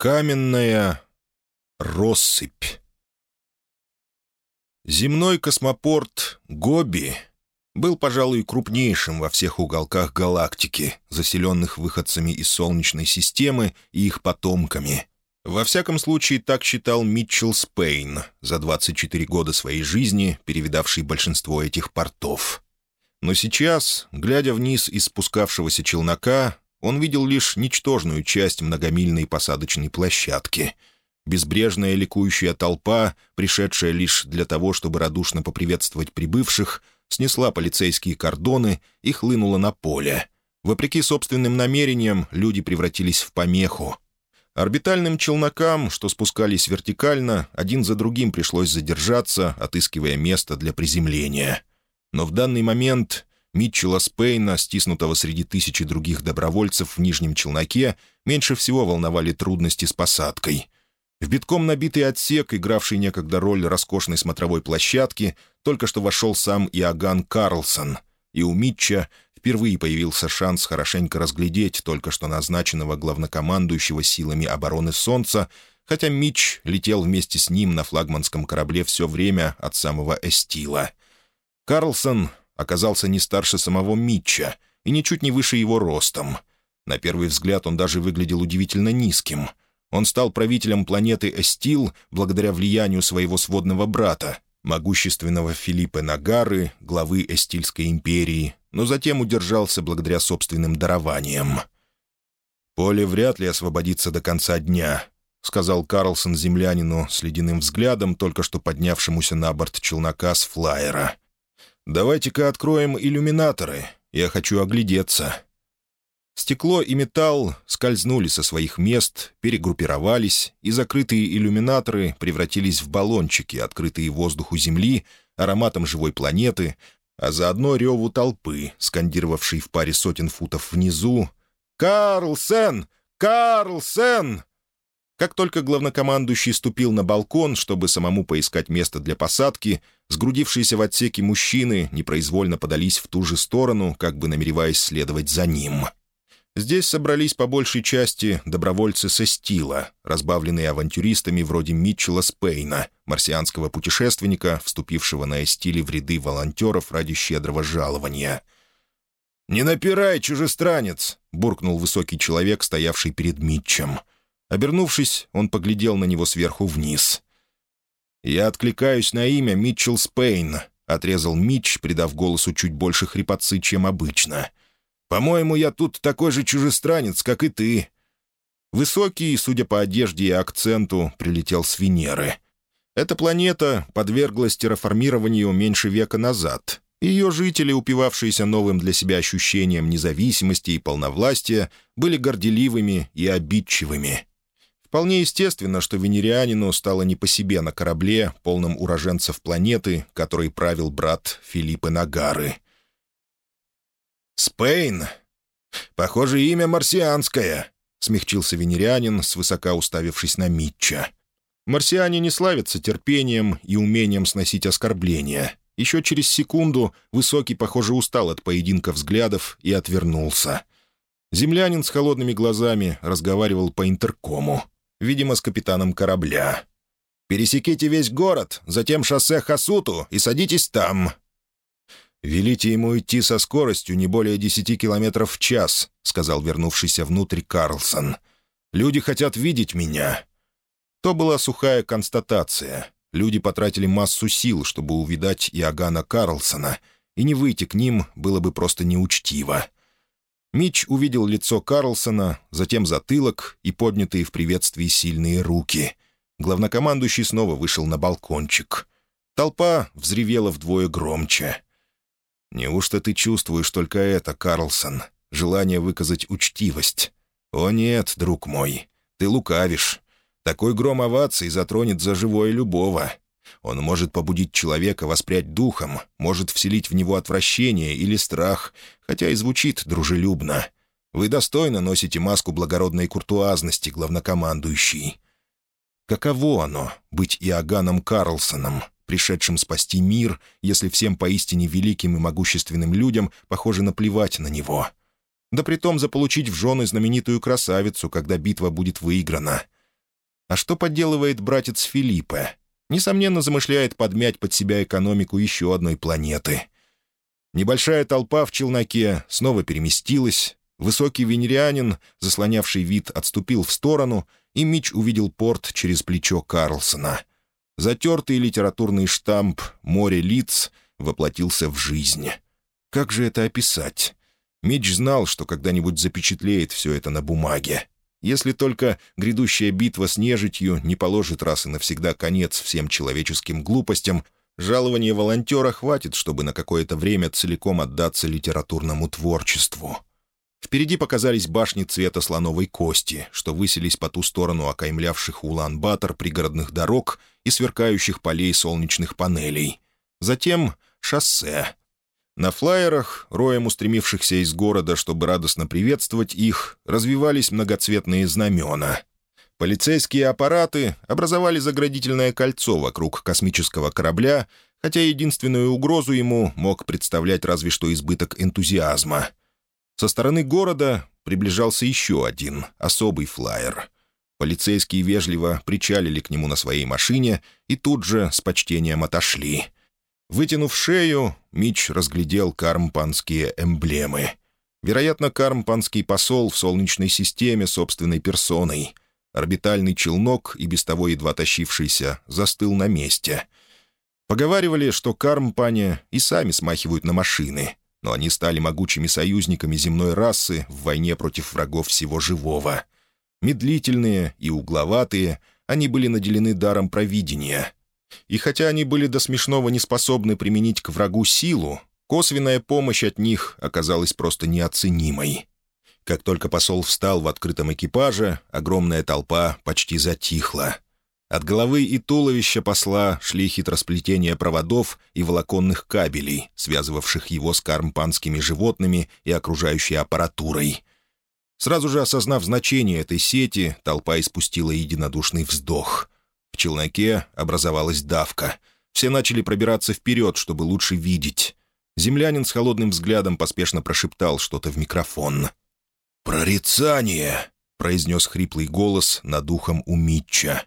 Каменная россыпь. Земной космопорт Гоби был, пожалуй, крупнейшим во всех уголках галактики, заселенных выходцами из Солнечной системы и их потомками. Во всяком случае, так считал Митчелл Спейн, за 24 года своей жизни перевидавший большинство этих портов. Но сейчас, глядя вниз из спускавшегося челнока, он видел лишь ничтожную часть многомильной посадочной площадки. Безбрежная ликующая толпа, пришедшая лишь для того, чтобы радушно поприветствовать прибывших, снесла полицейские кордоны и хлынула на поле. Вопреки собственным намерениям, люди превратились в помеху. Орбитальным челнокам, что спускались вертикально, один за другим пришлось задержаться, отыскивая место для приземления. Но в данный момент Митчелла Спейна, стиснутого среди тысячи других добровольцев в нижнем челноке, меньше всего волновали трудности с посадкой. В битком набитый отсек, игравший некогда роль роскошной смотровой площадки, только что вошел сам Иоганн Карлсон, и у Митча впервые появился шанс хорошенько разглядеть только что назначенного главнокомандующего силами обороны Солнца, хотя Митч летел вместе с ним на флагманском корабле все время от самого Эстила. Карлсон оказался не старше самого Митча и ничуть не выше его ростом. На первый взгляд он даже выглядел удивительно низким. Он стал правителем планеты Эстил благодаря влиянию своего сводного брата, могущественного Филиппа Нагары, главы Эстильской империи, но затем удержался благодаря собственным дарованиям. «Поле вряд ли освободится до конца дня», — сказал Карлсон землянину с ледяным взглядом, только что поднявшемуся на борт челнока с флайера. «Давайте-ка откроем иллюминаторы. Я хочу оглядеться». Стекло и металл скользнули со своих мест, перегруппировались, и закрытые иллюминаторы превратились в баллончики, открытые воздуху Земли, ароматом живой планеты, а заодно реву толпы, скандировавшей в паре сотен футов внизу «Карлсен! Карлсен!» Как только главнокомандующий ступил на балкон, чтобы самому поискать место для посадки, сгрудившиеся в отсеке мужчины непроизвольно подались в ту же сторону, как бы намереваясь следовать за ним. Здесь собрались по большей части добровольцы со стила, разбавленные авантюристами вроде Митчелла Спейна, марсианского путешественника, вступившего на эстиле в ряды волонтеров ради щедрого жалования. «Не напирай, чужестранец!» — буркнул высокий человек, стоявший перед Митчем — Обернувшись, он поглядел на него сверху вниз. «Я откликаюсь на имя Митчелл Спейн», — отрезал Митч, придав голосу чуть больше хрипотцы, чем обычно. «По-моему, я тут такой же чужестранец, как и ты». Высокий, судя по одежде и акценту, прилетел с Венеры. Эта планета подверглась терраформированию меньше века назад. Ее жители, упивавшиеся новым для себя ощущением независимости и полновластия, были горделивыми и обидчивыми. Вполне естественно, что венерианину стало не по себе на корабле, полном уроженцев планеты, которой правил брат Филиппа Нагары. «Спейн! Похоже, имя марсианское!» — смягчился венерианин, свысока уставившись на Митча. Марсиане не славятся терпением и умением сносить оскорбления. Еще через секунду Высокий, похоже, устал от поединка взглядов и отвернулся. Землянин с холодными глазами разговаривал по интеркому видимо, с капитаном корабля. «Пересеките весь город, затем шоссе Хасуту и садитесь там». «Велите ему идти со скоростью не более десяти километров в час», — сказал вернувшийся внутрь Карлсон. «Люди хотят видеть меня». То была сухая констатация. Люди потратили массу сил, чтобы увидать Иоганна Карлсона, и не выйти к ним было бы просто неучтиво. Мич увидел лицо Карлсона, затем затылок и поднятые в приветствии сильные руки. Главнокомандующий снова вышел на балкончик. Толпа взревела вдвое громче. «Неужто ты чувствуешь только это, Карлсон? Желание выказать учтивость? О нет, друг мой, ты лукавишь. Такой гром оваций затронет за живое любого. Он может побудить человека воспрять духом, может вселить в него отвращение или страх, хотя и звучит дружелюбно. Вы достойно носите маску благородной куртуазности, главнокомандующий. Каково оно — быть Иоганном Карлсоном, пришедшим спасти мир, если всем поистине великим и могущественным людям похоже наплевать на него? Да притом заполучить в жены знаменитую красавицу, когда битва будет выиграна — А что подделывает братец Филиппе? Несомненно, замышляет подмять под себя экономику еще одной планеты. Небольшая толпа в челноке снова переместилась. Высокий венерианин, заслонявший вид, отступил в сторону, и Мич увидел порт через плечо Карлсона. Затертый литературный штамп «Море лиц» воплотился в жизнь. Как же это описать? Мич знал, что когда-нибудь запечатлеет все это на бумаге. Если только грядущая битва с нежитью не положит раз и навсегда конец всем человеческим глупостям, жалования волонтера хватит, чтобы на какое-то время целиком отдаться литературному творчеству. Впереди показались башни цвета слоновой кости, что высились по ту сторону окаймлявших Улан-Батор пригородных дорог и сверкающих полей солнечных панелей. Затем шоссе. На флайерах, роем устремившихся из города, чтобы радостно приветствовать их, развивались многоцветные знамена. Полицейские аппараты образовали заградительное кольцо вокруг космического корабля, хотя единственную угрозу ему мог представлять разве что избыток энтузиазма. Со стороны города приближался еще один, особый флайер. Полицейские вежливо причалили к нему на своей машине и тут же с почтением отошли — Вытянув шею, Мич разглядел кармпанские эмблемы. Вероятно, кармпанский посол в Солнечной системе собственной персоной. Орбитальный челнок, и без того едва тащившийся, застыл на месте. Поговаривали, что кармпане и сами смахивают на машины, но они стали могучими союзниками земной расы в войне против врагов всего живого. Медлительные и угловатые, они были наделены даром провидения — и хотя они были до смешного не способны применить к врагу силу, косвенная помощь от них оказалась просто неоценимой. Как только посол встал в открытом экипаже, огромная толпа почти затихла. От головы и туловища посла шли хитросплетения проводов и волоконных кабелей, связывавших его с кармпанскими животными и окружающей аппаратурой. Сразу же осознав значение этой сети, толпа испустила единодушный вздох. Челноке образовалась давка. Все начали пробираться вперед, чтобы лучше видеть. Землянин с холодным взглядом поспешно прошептал что-то в микрофон. «Прорицание!» — произнес хриплый голос над ухом у Митча.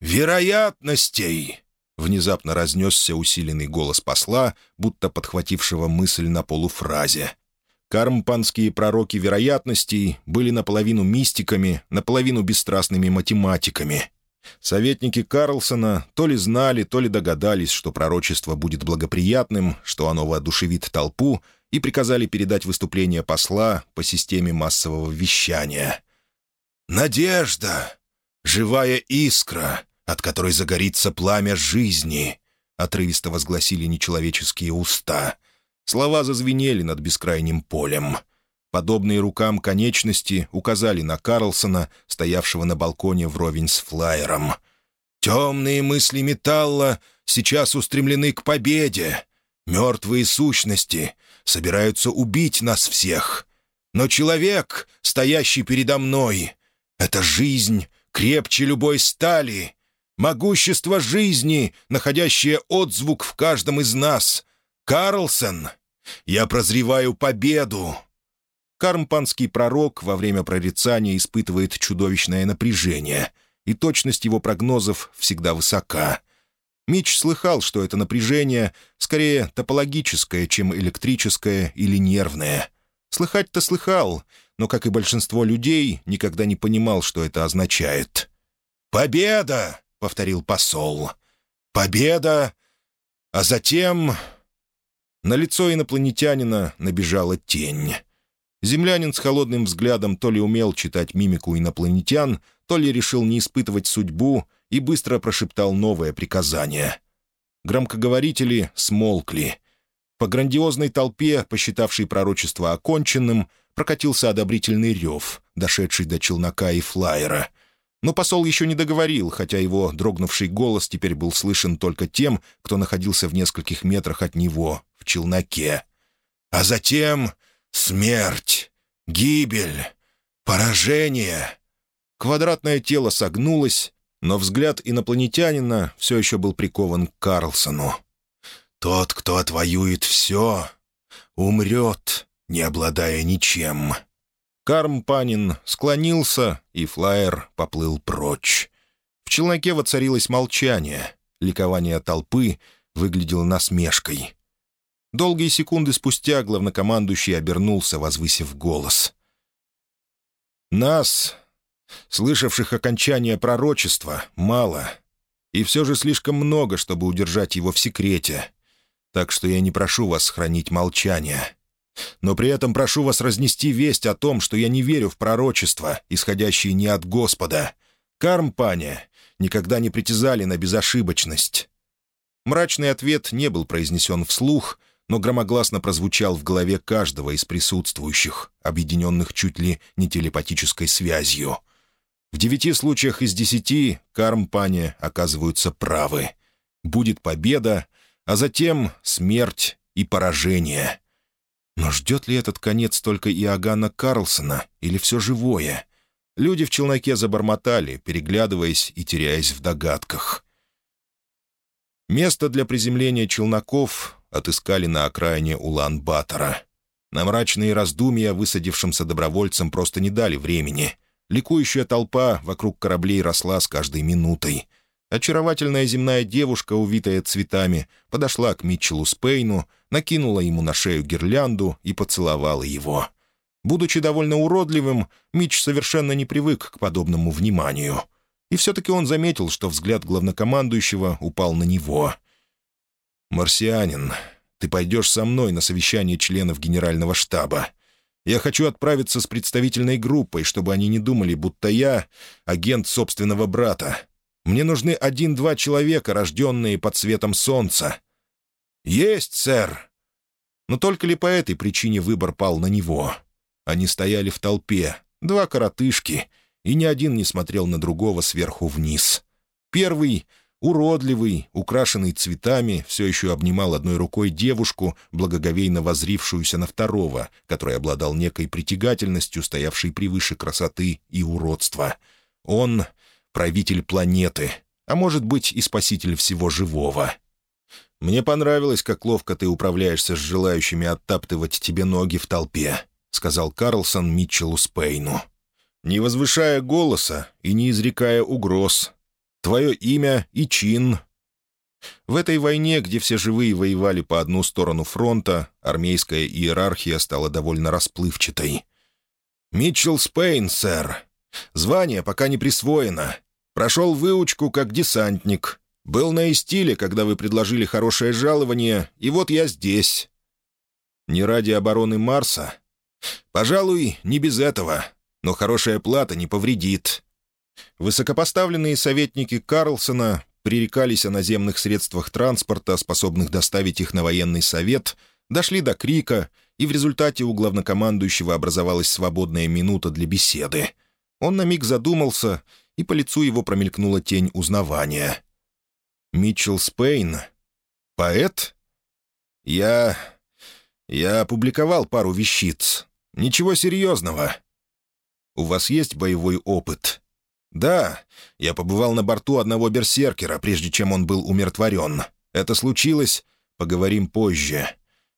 «Вероятностей!» — внезапно разнесся усиленный голос посла, будто подхватившего мысль на полуфразе. Кармпанские пророки вероятностей были наполовину мистиками, наполовину бесстрастными математиками. Советники Карлсона то ли знали, то ли догадались, что пророчество будет благоприятным, что оно воодушевит толпу, и приказали передать выступление посла по системе массового вещания. «Надежда! Живая искра, от которой загорится пламя жизни!» — отрывисто возгласили нечеловеческие уста. Слова зазвенели над бескрайним полем — Подобные рукам конечности указали на Карлсона, стоявшего на балконе вровень с флайером. «Темные мысли металла сейчас устремлены к победе. Мертвые сущности собираются убить нас всех. Но человек, стоящий передо мной, — это жизнь крепче любой стали, могущество жизни, находящее отзвук в каждом из нас. Карлсон, я прозреваю победу, Кармпанский пророк во время прорицания испытывает чудовищное напряжение, и точность его прогнозов всегда высока. Мич слыхал, что это напряжение скорее топологическое, чем электрическое или нервное. Слыхать-то слыхал, но, как и большинство людей, никогда не понимал, что это означает. «Победа!» — повторил посол. «Победа!» А затем... На лицо инопланетянина набежала тень. Землянин с холодным взглядом то ли умел читать мимику инопланетян, то ли решил не испытывать судьбу и быстро прошептал новое приказание. Громкоговорители смолкли. По грандиозной толпе, посчитавшей пророчество оконченным, прокатился одобрительный рев, дошедший до челнока и флайера. Но посол еще не договорил, хотя его дрогнувший голос теперь был слышен только тем, кто находился в нескольких метрах от него, в челноке. «А затем Смерть, гибель, поражение. Квадратное тело согнулось, но взгляд инопланетянина все еще был прикован к Карлсону. «Тот, кто отвоюет все, умрет, не обладая ничем». Карм Панин склонился, и флайер поплыл прочь. В челноке воцарилось молчание. Ликование толпы выглядело насмешкой. Долгие секунды спустя главнокомандующий обернулся, возвысив голос. «Нас, слышавших окончание пророчества, мало, и все же слишком много, чтобы удержать его в секрете. Так что я не прошу вас хранить молчание. Но при этом прошу вас разнести весть о том, что я не верю в пророчества, исходящие не от Господа. Кармпане никогда не притязали на безошибочность». Мрачный ответ не был произнесен вслух, но громогласно прозвучал в голове каждого из присутствующих, объединенных чуть ли не телепатической связью. В девяти случаях из десяти кармпане оказываются правы. Будет победа, а затем смерть и поражение. Но ждет ли этот конец только Иоганна Карлсона или все живое? Люди в челноке забормотали, переглядываясь и теряясь в догадках. Место для приземления челноков отыскали на окраине Улан-Батора. На мрачные раздумья высадившимся добровольцам просто не дали времени. Ликующая толпа вокруг кораблей росла с каждой минутой. Очаровательная земная девушка, увитая цветами, подошла к Митчеллу Спейну, накинула ему на шею гирлянду и поцеловала его. Будучи довольно уродливым, Митч совершенно не привык к подобному вниманию. И все-таки он заметил, что взгляд главнокомандующего упал на него. «Марсианин, ты пойдешь со мной на совещание членов генерального штаба. Я хочу отправиться с представительной группой, чтобы они не думали, будто я — агент собственного брата. Мне нужны один-два человека, рожденные под светом солнца». «Есть, сэр!» Но только ли по этой причине выбор пал на него? Они стояли в толпе, два коротышки, и ни один не смотрел на другого сверху вниз. Первый — уродливый, украшенный цветами, все еще обнимал одной рукой девушку, благоговейно возрившуюся на второго, который обладал некой притягательностью, стоявшей превыше красоты и уродства. Он правитель планеты, а может быть и спаситель всего живого. Мне понравилось, как ловко ты управляешься с желающими оттаптывать тебе ноги в толпе», — сказал Карлсон Митчеллу Спейну. «Не возвышая голоса и не изрекая угроз. Твое имя и чин». В этой войне, где все живые воевали по одну сторону фронта, армейская иерархия стала довольно расплывчатой. «Митчелл Спейн, сэр. Звание пока не присвоено. Прошел выучку как десантник. Был на Истиле, когда вы предложили хорошее жалование, и вот я здесь. Не ради обороны Марса? Пожалуй, не без этого, но хорошая плата не повредит. Высокопоставленные советники Карлсона пререкались о наземных средствах транспорта, способных доставить их на военный совет, дошли до крика, и в результате у главнокомандующего образовалась свободная минута для беседы. Он на миг задумался — и по лицу его промелькнула тень узнавания. «Митчелл Спейн? Поэт? Я... я опубликовал пару вещиц. Ничего серьезного. У вас есть боевой опыт?» «Да, я побывал на борту одного берсеркера, прежде чем он был умиротворен. Это случилось? Поговорим позже.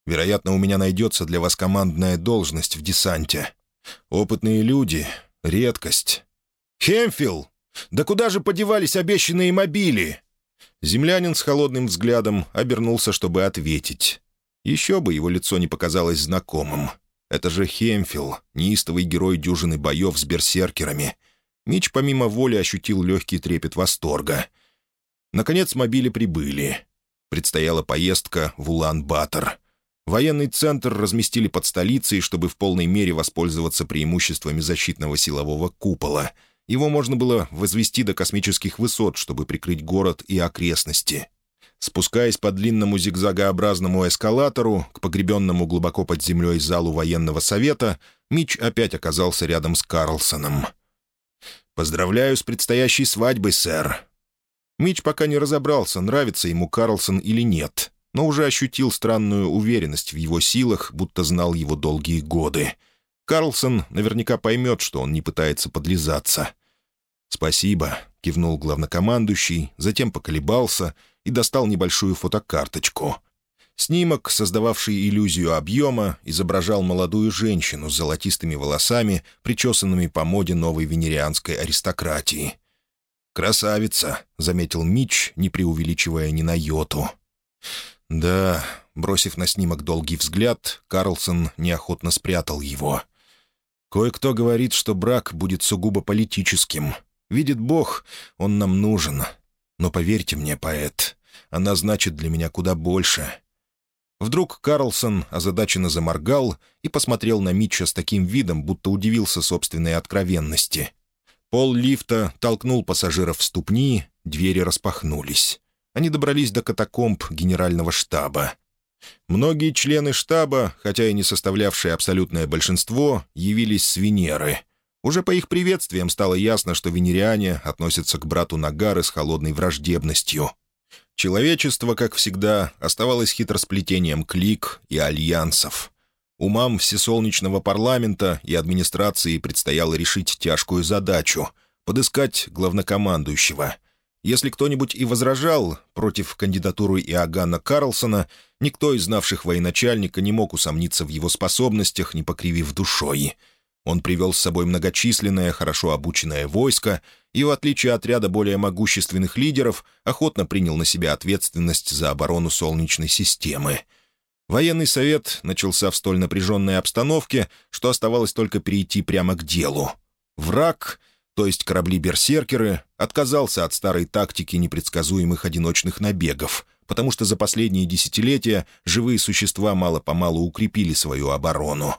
Вероятно, у меня найдется для вас командная должность в десанте. Опытные люди — редкость. «Хемфилл! Да куда же подевались обещанные мобили?» Землянин с холодным взглядом обернулся, чтобы ответить. Еще бы его лицо не показалось знакомым. Это же Хемфилл, неистовый герой дюжины боев с берсеркерами. Мич помимо воли ощутил легкий трепет восторга. Наконец мобили прибыли. Предстояла поездка в Улан-Батор. Военный центр разместили под столицей, чтобы в полной мере воспользоваться преимуществами защитного силового купола — его можно было возвести до космических высот, чтобы прикрыть город и окрестности. Спускаясь по длинному зигзагообразному эскалатору к погребенному глубоко под землей залу военного совета, Мич опять оказался рядом с Карлсоном. «Поздравляю с предстоящей свадьбой, сэр». Мич пока не разобрался, нравится ему Карлсон или нет, но уже ощутил странную уверенность в его силах, будто знал его долгие годы. Карлсон наверняка поймет, что он не пытается подлизаться. «Спасибо», — кивнул главнокомандующий, затем поколебался и достал небольшую фотокарточку. Снимок, создававший иллюзию объема, изображал молодую женщину с золотистыми волосами, причесанными по моде новой венерианской аристократии. «Красавица», — заметил Мич, не преувеличивая ни на йоту. «Да», — бросив на снимок долгий взгляд, Карлсон неохотно спрятал его. «Кое-кто говорит, что брак будет сугубо политическим. Видит Бог, он нам нужен. Но поверьте мне, поэт, она значит для меня куда больше». Вдруг Карлсон озадаченно заморгал и посмотрел на Митча с таким видом, будто удивился собственной откровенности. Пол лифта толкнул пассажиров в ступни, двери распахнулись. Они добрались до катакомб генерального штаба. Многие члены штаба, хотя и не составлявшие абсолютное большинство, явились с Венеры. Уже по их приветствиям стало ясно, что венериане относятся к брату Нагары с холодной враждебностью. Человечество, как всегда, оставалось хитросплетением клик и альянсов. Умам всесолнечного парламента и администрации предстояло решить тяжкую задачу — подыскать главнокомандующего. Если кто-нибудь и возражал против кандидатуры Иоганна Карлсона, никто из знавших военачальника не мог усомниться в его способностях, не покривив душой. Он привел с собой многочисленное, хорошо обученное войско и, в отличие от ряда более могущественных лидеров, охотно принял на себя ответственность за оборону Солнечной системы — Военный совет начался в столь напряженной обстановке, что оставалось только перейти прямо к делу. Враг, то есть корабли-берсеркеры, отказался от старой тактики непредсказуемых одиночных набегов, потому что за последние десятилетия живые существа мало-помалу укрепили свою оборону.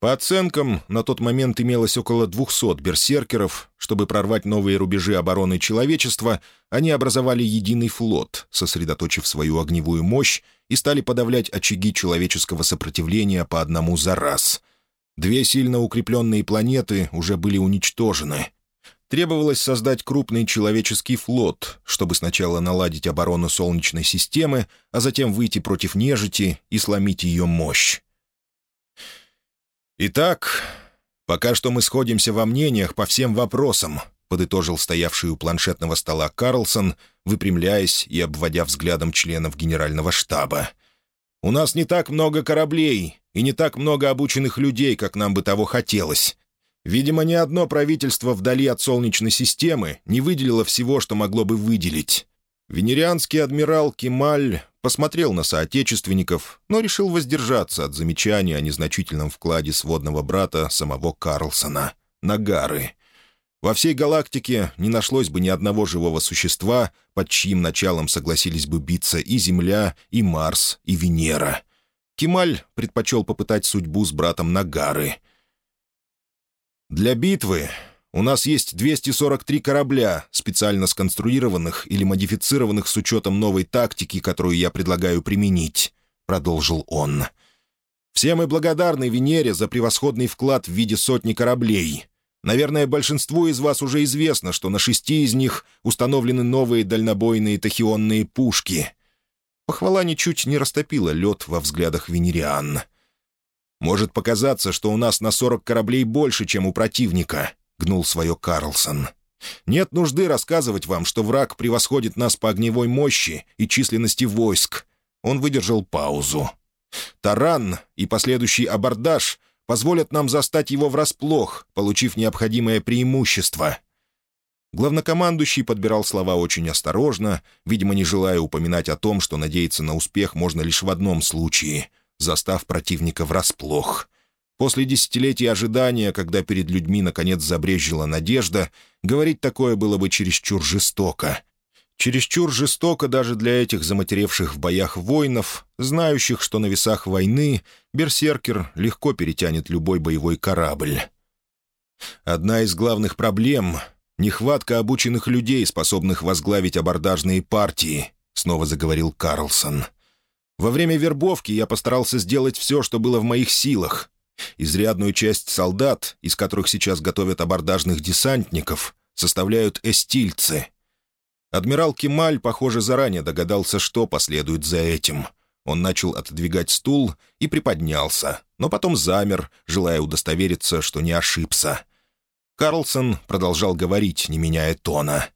По оценкам, на тот момент имелось около 200 берсеркеров. Чтобы прорвать новые рубежи обороны человечества, они образовали единый флот, сосредоточив свою огневую мощь, и стали подавлять очаги человеческого сопротивления по одному за раз. Две сильно укрепленные планеты уже были уничтожены. Требовалось создать крупный человеческий флот, чтобы сначала наладить оборону Солнечной системы, а затем выйти против нежити и сломить ее мощь. «Итак, пока что мы сходимся во мнениях по всем вопросам», подытожил стоявший у планшетного стола Карлсон, выпрямляясь и обводя взглядом членов генерального штаба. «У нас не так много кораблей и не так много обученных людей, как нам бы того хотелось. Видимо, ни одно правительство вдали от Солнечной системы не выделило всего, что могло бы выделить. Венерианский адмирал Кемаль посмотрел на соотечественников, но решил воздержаться от замечания о незначительном вкладе сводного брата самого Карлсона, Нагары. Во всей галактике не нашлось бы ни одного живого существа, под чьим началом согласились бы биться и Земля, и Марс, и Венера. Кемаль предпочел попытать судьбу с братом Нагары. «Для битвы у нас есть 243 корабля, специально сконструированных или модифицированных с учетом новой тактики, которую я предлагаю применить», — продолжил он. «Все мы благодарны Венере за превосходный вклад в виде сотни кораблей. Наверное, большинству из вас уже известно, что на шести из них установлены новые дальнобойные тахионные пушки». Похвала ничуть не растопила лед во взглядах венериан. «Может показаться, что у нас на сорок кораблей больше, чем у противника», гнул свое Карлсон. «Нет нужды рассказывать вам, что враг превосходит нас по огневой мощи и численности войск». Он выдержал паузу. «Таран и последующий абордаж позволят нам застать его врасплох, получив необходимое преимущество». Главнокомандующий подбирал слова очень осторожно, видимо, не желая упоминать о том, что надеяться на успех можно лишь в одном случае — застав противника врасплох — После десятилетий ожидания, когда перед людьми наконец забрежила надежда, говорить такое было бы чересчур жестоко. Чересчур жестоко даже для этих заматеревших в боях воинов, знающих, что на весах войны берсеркер легко перетянет любой боевой корабль. Одна из главных проблем — нехватка обученных людей, способных возглавить абордажные партии, — снова заговорил Карлсон. Во время вербовки я постарался сделать все, что было в моих силах, Изрядную часть солдат, из которых сейчас готовят абордажных десантников, составляют эстильцы. Адмирал Кемаль, похоже, заранее догадался, что последует за этим. Он начал отодвигать стул и приподнялся, но потом замер, желая удостовериться, что не ошибся. Карлсон продолжал говорить, не меняя тона.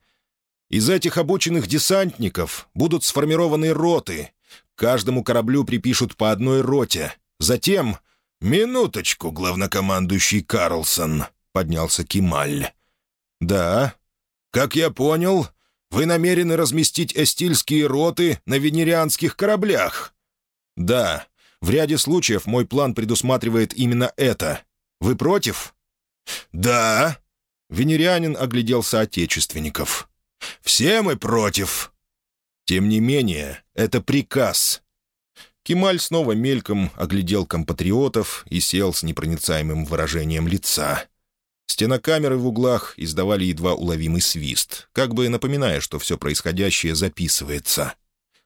«Из этих обученных десантников будут сформированы роты. Каждому кораблю припишут по одной роте. Затем «Минуточку, главнокомандующий Карлсон», — поднялся Кемаль. «Да». «Как я понял, вы намерены разместить эстильские роты на венерианских кораблях?» «Да. В ряде случаев мой план предусматривает именно это. Вы против?» «Да». Венерианин оглядел соотечественников. «Все мы против». «Тем не менее, это приказ». Кемаль снова мельком оглядел компатриотов и сел с непроницаемым выражением лица. Стенокамеры в углах издавали едва уловимый свист, как бы напоминая, что все происходящее записывается.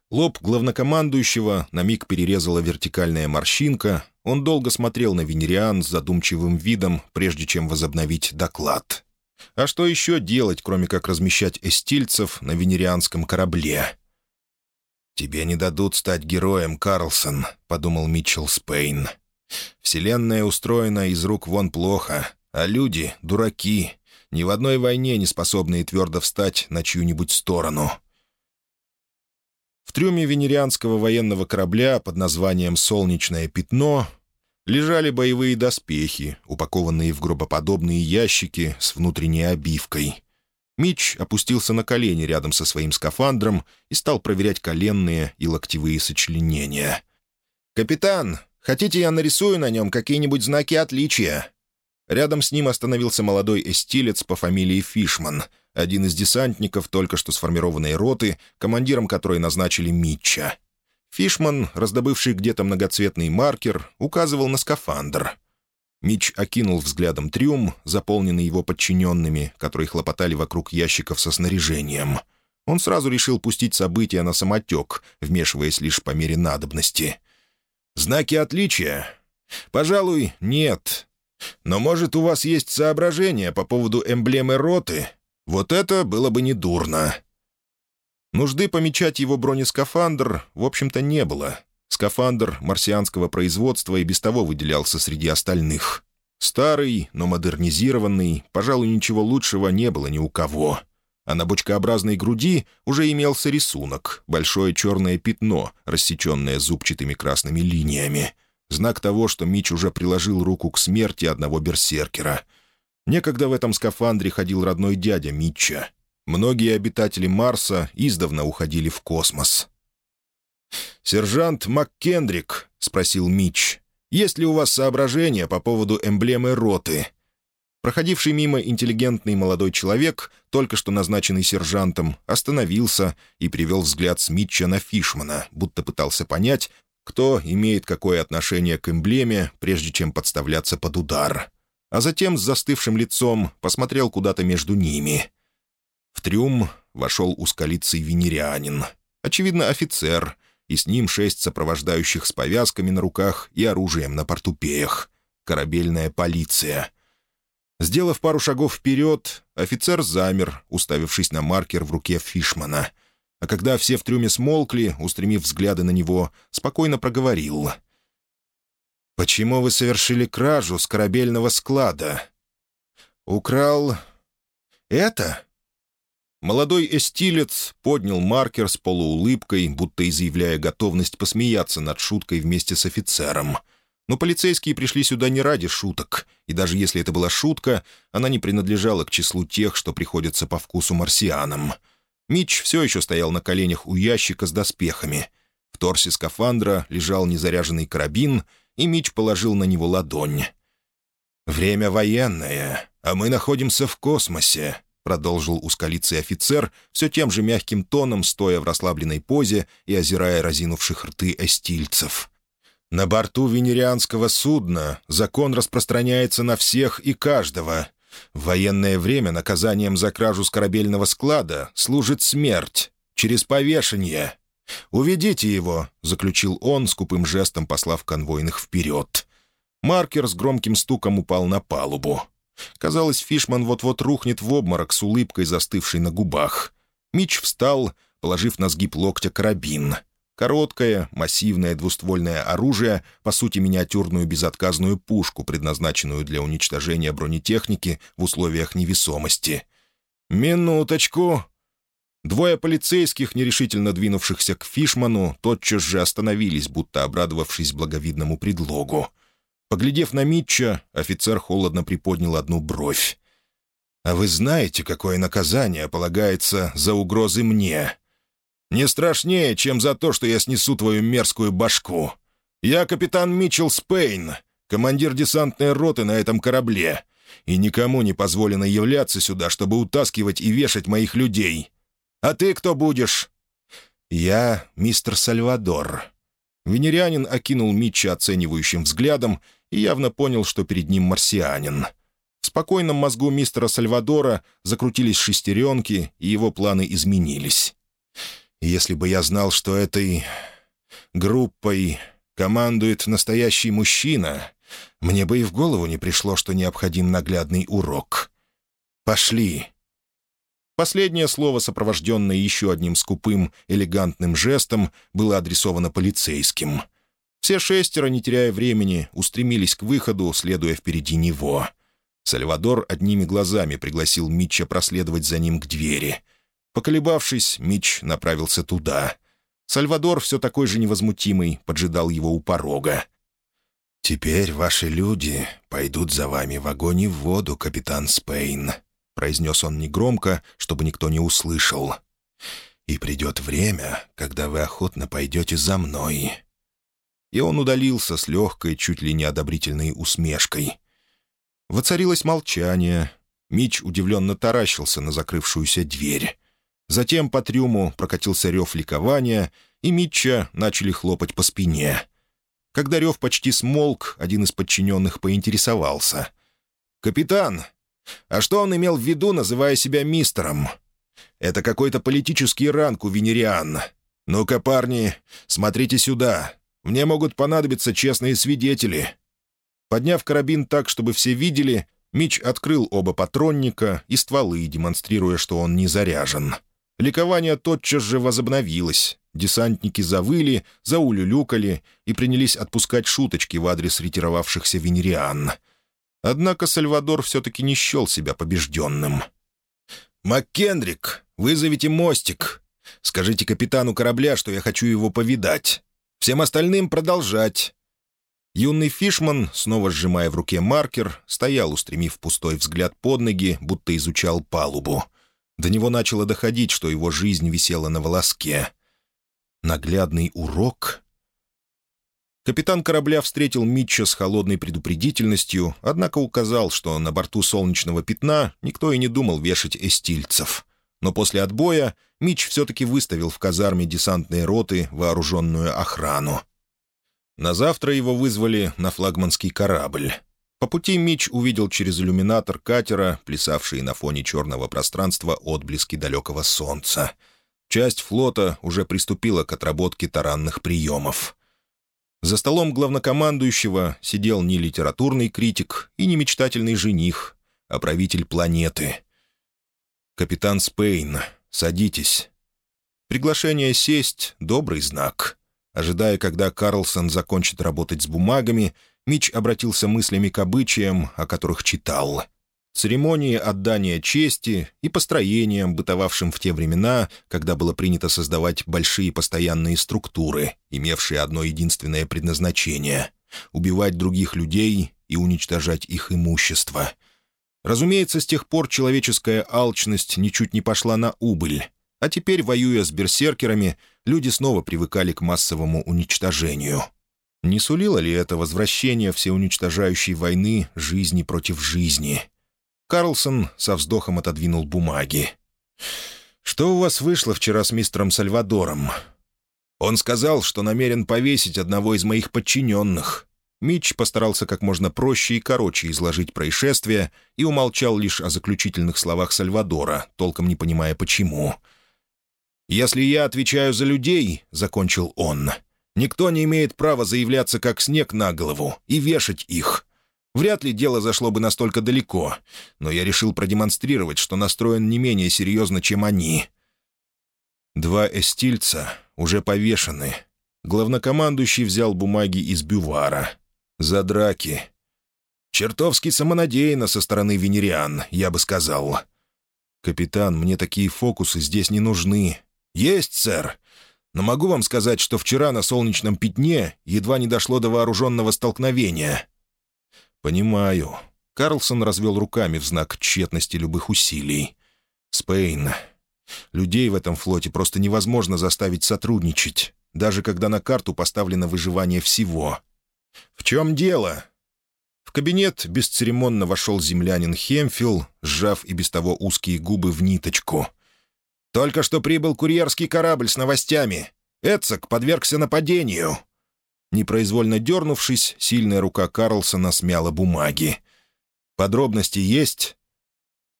Лоб главнокомандующего на миг перерезала вертикальная морщинка. Он долго смотрел на Венериан с задумчивым видом, прежде чем возобновить доклад. А что еще делать, кроме как размещать эстильцев на венерианском корабле? «Тебе не дадут стать героем, Карлсон», — подумал Митчелл Спейн. «Вселенная устроена из рук вон плохо, а люди — дураки, ни в одной войне не способные твердо встать на чью-нибудь сторону». В трюме венерианского военного корабля под названием «Солнечное пятно» лежали боевые доспехи, упакованные в гробоподобные ящики с внутренней обивкой. Мич опустился на колени рядом со своим скафандром и стал проверять коленные и локтевые сочленения. «Капитан, хотите, я нарисую на нем какие-нибудь знаки отличия?» Рядом с ним остановился молодой эстилец по фамилии Фишман, один из десантников только что сформированной роты, командиром которой назначили Митча. Фишман, раздобывший где-то многоцветный маркер, указывал на скафандр. Мич окинул взглядом трюм, заполненный его подчиненными, которые хлопотали вокруг ящиков со снаряжением. Он сразу решил пустить события на самотек, вмешиваясь лишь по мере надобности. «Знаки отличия?» «Пожалуй, нет. Но, может, у вас есть соображения по поводу эмблемы роты? Вот это было бы недурно». Нужды помечать его бронескафандр, в общем-то, не было. Скафандр марсианского производства и без того выделялся среди остальных. Старый, но модернизированный, пожалуй, ничего лучшего не было ни у кого. А на бочкообразной груди уже имелся рисунок — большое черное пятно, рассеченное зубчатыми красными линиями. Знак того, что Мич уже приложил руку к смерти одного берсеркера. Некогда в этом скафандре ходил родной дядя Митча. Многие обитатели Марса издавна уходили в космос. «Сержант МакКендрик», — спросил Митч, — «есть ли у вас соображения по поводу эмблемы роты?» Проходивший мимо интеллигентный молодой человек, только что назначенный сержантом, остановился и привел взгляд с Митча на Фишмана, будто пытался понять, кто имеет какое отношение к эмблеме, прежде чем подставляться под удар. А затем с застывшим лицом посмотрел куда-то между ними. В трюм вошел узколицый венерианин. Очевидно, офицер, и с ним шесть сопровождающих с повязками на руках и оружием на портупеях. Корабельная полиция. Сделав пару шагов вперед, офицер замер, уставившись на маркер в руке Фишмана. А когда все в трюме смолкли, устремив взгляды на него, спокойно проговорил. «Почему вы совершили кражу с корабельного склада?» «Украл... это?» Молодой эстилец поднял маркер с полуулыбкой, будто изъявляя готовность посмеяться над шуткой вместе с офицером. Но полицейские пришли сюда не ради шуток, и даже если это была шутка, она не принадлежала к числу тех, что приходятся по вкусу марсианам. Митч все еще стоял на коленях у ящика с доспехами. В торсе скафандра лежал незаряженный карабин, и Митч положил на него ладонь. «Время военное, а мы находимся в космосе», — продолжил ускалицый офицер, все тем же мягким тоном, стоя в расслабленной позе и озирая разинувших рты эстильцев. «На борту венерианского судна закон распространяется на всех и каждого. В военное время наказанием за кражу с корабельного склада служит смерть через повешение. «Уведите его», — заключил он, скупым жестом послав конвойных вперед. Маркер с громким стуком упал на палубу. Казалось, Фишман вот-вот рухнет в обморок с улыбкой, застывшей на губах. Мич встал, положив на сгиб локтя карабин. Короткое, массивное двуствольное оружие, по сути миниатюрную безотказную пушку, предназначенную для уничтожения бронетехники в условиях невесомости. «Минуточку!» Двое полицейских, нерешительно двинувшихся к Фишману, тотчас же остановились, будто обрадовавшись благовидному предлогу. Поглядев на Митча, офицер холодно приподнял одну бровь. А вы знаете, какое наказание полагается за угрозы мне? Не страшнее, чем за то, что я снесу твою мерзкую башку. Я капитан Митчелл Спейн, командир десантной роты на этом корабле, и никому не позволено являться сюда, чтобы утаскивать и вешать моих людей. А ты кто будешь?» «Я мистер Сальвадор». Венерианин окинул Митча оценивающим взглядом и явно понял, что перед ним марсианин. В спокойном мозгу мистера Сальвадора закрутились шестеренки, и его планы изменились. «Если бы я знал, что этой группой командует настоящий мужчина, мне бы и в голову не пришло, что необходим наглядный урок. Пошли!» Последнее слово, сопровожденное еще одним скупым, элегантным жестом, было адресовано полицейским. Все шестеро, не теряя времени, устремились к выходу, следуя впереди него. Сальвадор одними глазами пригласил Митча проследовать за ним к двери. Поколебавшись, Митч направился туда. Сальвадор, все такой же невозмутимый, поджидал его у порога. «Теперь ваши люди пойдут за вами в огонь и в воду, капитан Спейн», произнес он негромко, чтобы никто не услышал. «И придет время, когда вы охотно пойдете за мной». И он удалился с легкой, чуть ли не одобрительной усмешкой. Воцарилось молчание. Мич удивленно таращился на закрывшуюся дверь. Затем по трюму прокатился рев ликования, и Митча начали хлопать по спине. Когда рев почти смолк, один из подчиненных поинтересовался. «Капитан, а что он имел в виду, называя себя мистером? Это какой-то политический ранг у венериан. Ну-ка, парни, смотрите сюда. Мне могут понадобиться честные свидетели». Подняв карабин так, чтобы все видели, Мич открыл оба патронника и стволы, демонстрируя, что он не заряжен. Ликование тотчас же возобновилось. Десантники завыли, заулюлюкали и принялись отпускать шуточки в адрес ретировавшихся венериан — Однако Сальвадор все-таки не счел себя побежденным. «МакКендрик, вызовите мостик. Скажите капитану корабля, что я хочу его повидать. Всем остальным продолжать». Юный фишман, снова сжимая в руке маркер, стоял, устремив пустой взгляд под ноги, будто изучал палубу. До него начало доходить, что его жизнь висела на волоске. Наглядный урок Капитан корабля встретил Митча с холодной предупредительностью, однако указал, что на борту «Солнечного пятна» никто и не думал вешать эстильцев. Но после отбоя Митч все-таки выставил в казарме десантные роты вооруженную охрану. На завтра его вызвали на флагманский корабль. По пути Митч увидел через иллюминатор катера, плясавшие на фоне черного пространства отблески далекого солнца. Часть флота уже приступила к отработке таранных приемов. За столом главнокомандующего сидел не литературный критик и не мечтательный жених, а правитель планеты. «Капитан Спейн, садитесь». Приглашение сесть — добрый знак. Ожидая, когда Карлсон закончит работать с бумагами, Мич обратился мыслями к обычаям, о которых читал — церемонии отдания чести и построениям, бытовавшим в те времена, когда было принято создавать большие постоянные структуры, имевшие одно единственное предназначение — убивать других людей и уничтожать их имущество. Разумеется, с тех пор человеческая алчность ничуть не пошла на убыль, а теперь, воюя с берсеркерами, люди снова привыкали к массовому уничтожению. Не сулило ли это возвращение всеуничтожающей войны жизни против жизни — Карлсон со вздохом отодвинул бумаги. «Что у вас вышло вчера с мистером Сальвадором?» «Он сказал, что намерен повесить одного из моих подчиненных». Митч постарался как можно проще и короче изложить происшествие и умолчал лишь о заключительных словах Сальвадора, толком не понимая почему. «Если я отвечаю за людей», — закончил он, — «никто не имеет права заявляться как снег на голову и вешать их. Вряд ли дело зашло бы настолько далеко, но я решил продемонстрировать, что настроен не менее серьезно, чем они. Два эстильца уже повешены. Главнокомандующий взял бумаги из бювара. За драки. Чертовски самонадеянно со стороны венериан, я бы сказал. «Капитан, мне такие фокусы здесь не нужны». «Есть, сэр. Но могу вам сказать, что вчера на солнечном пятне едва не дошло до вооруженного столкновения. «Понимаю. Карлсон развел руками в знак тщетности любых усилий. «Спейн. Людей в этом флоте просто невозможно заставить сотрудничать, даже когда на карту поставлено выживание всего. В чем дело?» В кабинет бесцеремонно вошел землянин Хемфилл, сжав и без того узкие губы в ниточку. «Только что прибыл курьерский корабль с новостями. Эцек подвергся нападению». Непроизвольно дернувшись, сильная рука Карлсона смяла бумаги. «Подробности есть?»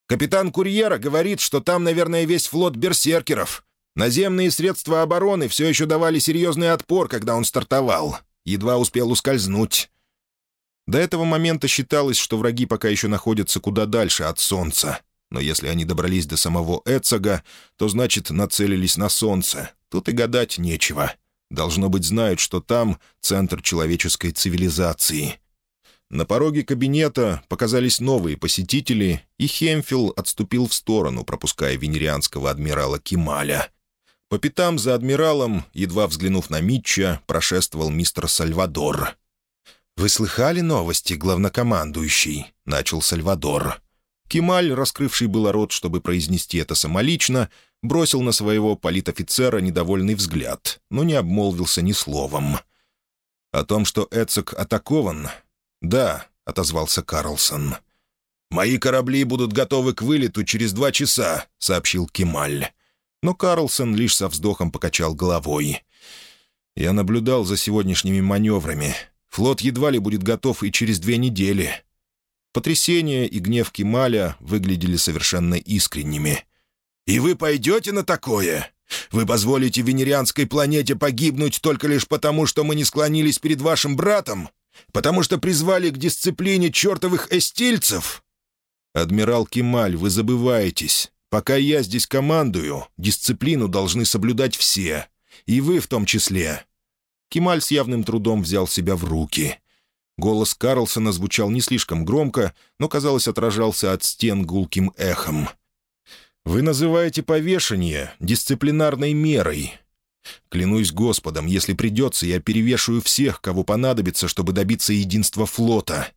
«Капитан курьера говорит, что там, наверное, весь флот берсеркеров. Наземные средства обороны все еще давали серьезный отпор, когда он стартовал. Едва успел ускользнуть». До этого момента считалось, что враги пока еще находятся куда дальше от Солнца. Но если они добрались до самого Эцога, то значит нацелились на Солнце. Тут и гадать нечего. Должно быть, знают, что там центр человеческой цивилизации. На пороге кабинета показались новые посетители, и Хемфилл отступил в сторону, пропуская венерианского адмирала Кемаля. По пятам за адмиралом, едва взглянув на Митча, прошествовал мистер Сальвадор. «Вы слыхали новости, главнокомандующий?» — начал Сальвадор. Кемаль, раскрывший было рот, чтобы произнести это самолично, бросил на своего политофицера недовольный взгляд, но не обмолвился ни словом. «О том, что Эцек атакован?» «Да», — отозвался Карлсон. «Мои корабли будут готовы к вылету через два часа», — сообщил Кемаль. Но Карлсон лишь со вздохом покачал головой. «Я наблюдал за сегодняшними маневрами. Флот едва ли будет готов и через две недели. Потрясение и гнев Кемаля выглядели совершенно искренними. «И вы пойдете на такое? Вы позволите венерианской планете погибнуть только лишь потому, что мы не склонились перед вашим братом? Потому что призвали к дисциплине чертовых эстильцев?» «Адмирал Кемаль, вы забываетесь. Пока я здесь командую, дисциплину должны соблюдать все. И вы в том числе. Кемаль с явным трудом взял себя в руки. Голос Карлсона звучал не слишком громко, но, казалось, отражался от стен гулким эхом. «Вы называете повешение дисциплинарной мерой. Клянусь Господом, если придется, я перевешаю всех, кого понадобится, чтобы добиться единства флота.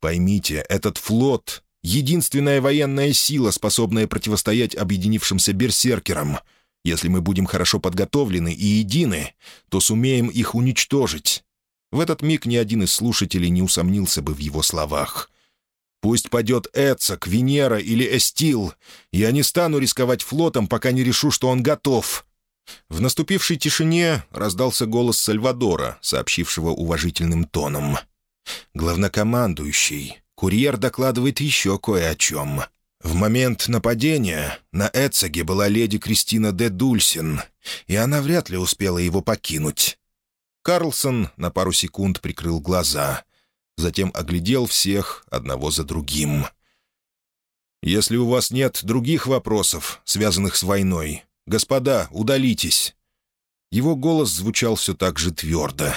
Поймите, этот флот — единственная военная сила, способная противостоять объединившимся берсеркерам — если мы будем хорошо подготовлены и едины, то сумеем их уничтожить». В этот миг ни один из слушателей не усомнился бы в его словах. «Пусть падет Эцок, Венера или Эстил. Я не стану рисковать флотом, пока не решу, что он готов». В наступившей тишине раздался голос Сальвадора, сообщившего уважительным тоном. «Главнокомандующий, курьер докладывает еще кое о чем. В момент нападения на Эцеге была леди Кристина де Дульсин, и она вряд ли успела его покинуть. Карлсон на пару секунд прикрыл глаза, затем оглядел всех одного за другим. «Если у вас нет других вопросов, связанных с войной, господа, удалитесь». Его голос звучал все так же твердо.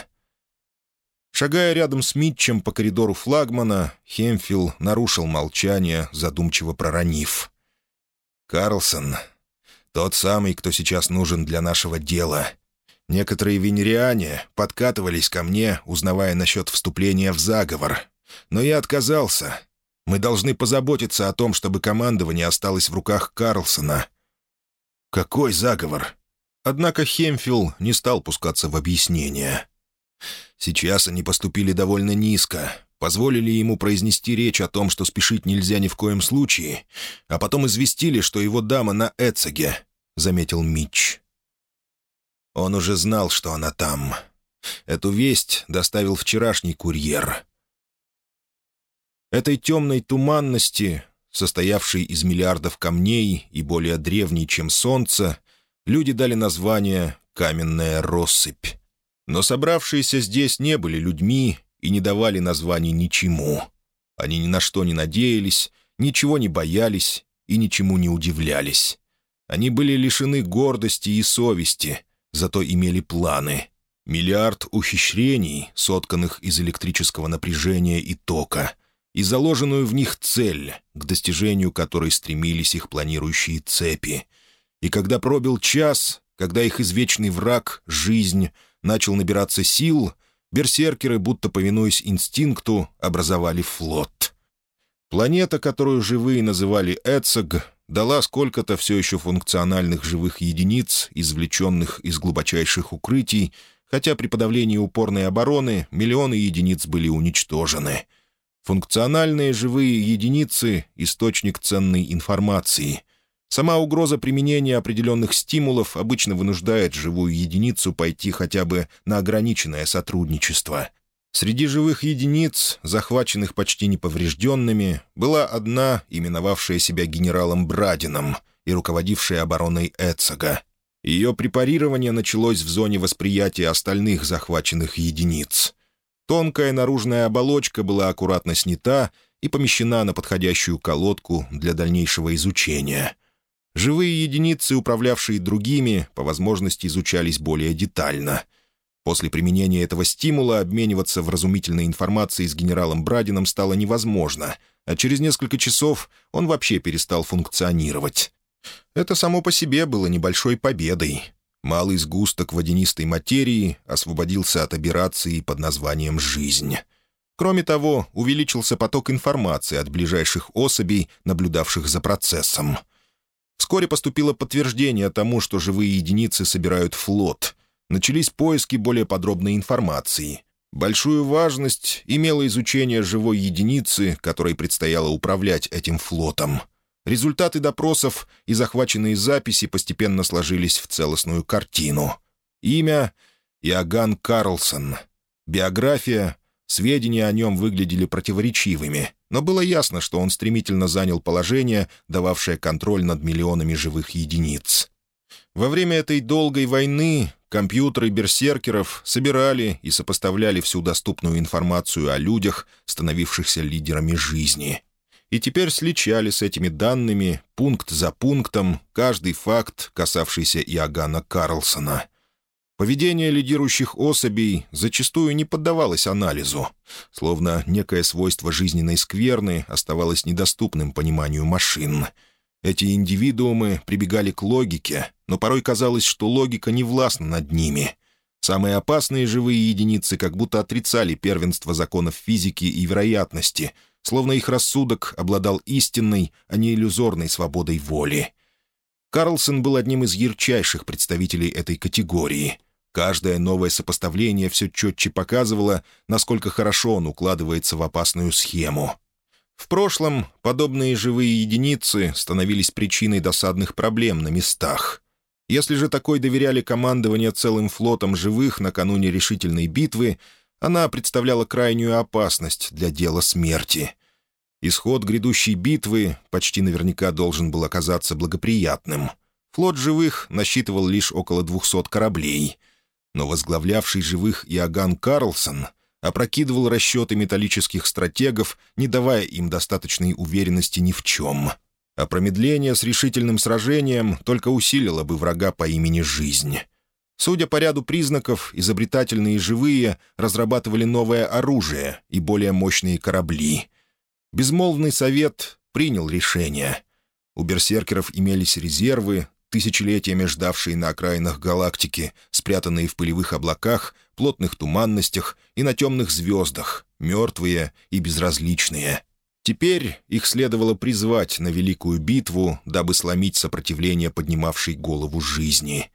Шагая рядом с Митчем по коридору флагмана, Хемфилл нарушил молчание, задумчиво проронив. «Карлсон, тот самый, кто сейчас нужен для нашего дела. Некоторые венериане подкатывались ко мне, узнавая насчет вступления в заговор. Но я отказался. Мы должны позаботиться о том, чтобы командование осталось в руках Карлсона». «Какой заговор?» Однако Хемфилл не стал пускаться в объяснение. Сейчас они поступили довольно низко, позволили ему произнести речь о том, что спешить нельзя ни в коем случае, а потом известили, что его дама на Эцеге, — заметил Митч. Он уже знал, что она там. Эту весть доставил вчерашний курьер. Этой темной туманности, состоявшей из миллиардов камней и более древней, чем солнце, люди дали название «каменная россыпь». Но собравшиеся здесь не были людьми и не давали названий ничему. Они ни на что не надеялись, ничего не боялись и ничему не удивлялись. Они были лишены гордости и совести, зато имели планы. Миллиард ухищрений, сотканных из электрического напряжения и тока, и заложенную в них цель, к достижению которой стремились их планирующие цепи. И когда пробил час, когда их извечный враг — жизнь — начал набираться сил, берсеркеры, будто повинуясь инстинкту, образовали флот. Планета, которую живые называли Эцег, дала сколько-то все еще функциональных живых единиц, извлеченных из глубочайших укрытий, хотя при подавлении упорной обороны миллионы единиц были уничтожены. Функциональные живые единицы — источник ценной информации. Сама угроза применения определенных стимулов обычно вынуждает живую единицу пойти хотя бы на ограниченное сотрудничество. Среди живых единиц, захваченных почти неповрежденными, была одна, именовавшая себя генералом Брадином и руководившая обороной Эцога. Ее препарирование началось в зоне восприятия остальных захваченных единиц. Тонкая наружная оболочка была аккуратно снята и помещена на подходящую колодку для дальнейшего изучения. Живые единицы, управлявшие другими, по возможности изучались более детально — После применения этого стимула обмениваться вразумительной информацией с генералом Брадином стало невозможно, а через несколько часов он вообще перестал функционировать. Это само по себе было небольшой победой. Малый сгусток водянистой материи освободился от операции под названием «жизнь». Кроме того, увеличился поток информации от ближайших особей, наблюдавших за процессом. Вскоре поступило подтверждение тому, что живые единицы собирают флот, начались поиски более подробной информации. Большую важность имело изучение живой единицы, которой предстояло управлять этим флотом. Результаты допросов и захваченные записи постепенно сложились в целостную картину. Имя — Иоганн Карлсон. Биография — сведения о нем выглядели противоречивыми, но было ясно, что он стремительно занял положение, дававшее контроль над миллионами живых единиц. Во время этой долгой войны Компьютеры берсеркеров собирали и сопоставляли всю доступную информацию о людях, становившихся лидерами жизни. И теперь сличали с этими данными, пункт за пунктом, каждый факт, касавшийся Иоганна Карлсона. Поведение лидирующих особей зачастую не поддавалось анализу, словно некое свойство жизненной скверны оставалось недоступным пониманию машин — эти индивидуумы прибегали к логике, но порой казалось, что логика не властна над ними. Самые опасные живые единицы как будто отрицали первенство законов физики и вероятности, словно их рассудок обладал истинной, а не иллюзорной свободой воли. Карлсон был одним из ярчайших представителей этой категории. Каждое новое сопоставление все четче показывало, насколько хорошо он укладывается в опасную схему. В прошлом подобные живые единицы становились причиной досадных проблем на местах. Если же такой доверяли командование целым флотом живых накануне решительной битвы, она представляла крайнюю опасность для дела смерти. Исход грядущей битвы почти наверняка должен был оказаться благоприятным. Флот живых насчитывал лишь около двухсот кораблей. Но возглавлявший живых Иоганн Карлсон — опрокидывал расчеты металлических стратегов, не давая им достаточной уверенности ни в чем. А промедление с решительным сражением только усилило бы врага по имени «Жизнь». Судя по ряду признаков, изобретательные живые разрабатывали новое оружие и более мощные корабли. Безмолвный совет принял решение. У берсеркеров имелись резервы, тысячелетиями ждавшие на окраинах галактики, спрятанные в пылевых облаках, плотных туманностях и на темных звездах, мертвые и безразличные. Теперь их следовало призвать на великую битву, дабы сломить сопротивление поднимавшей голову жизни.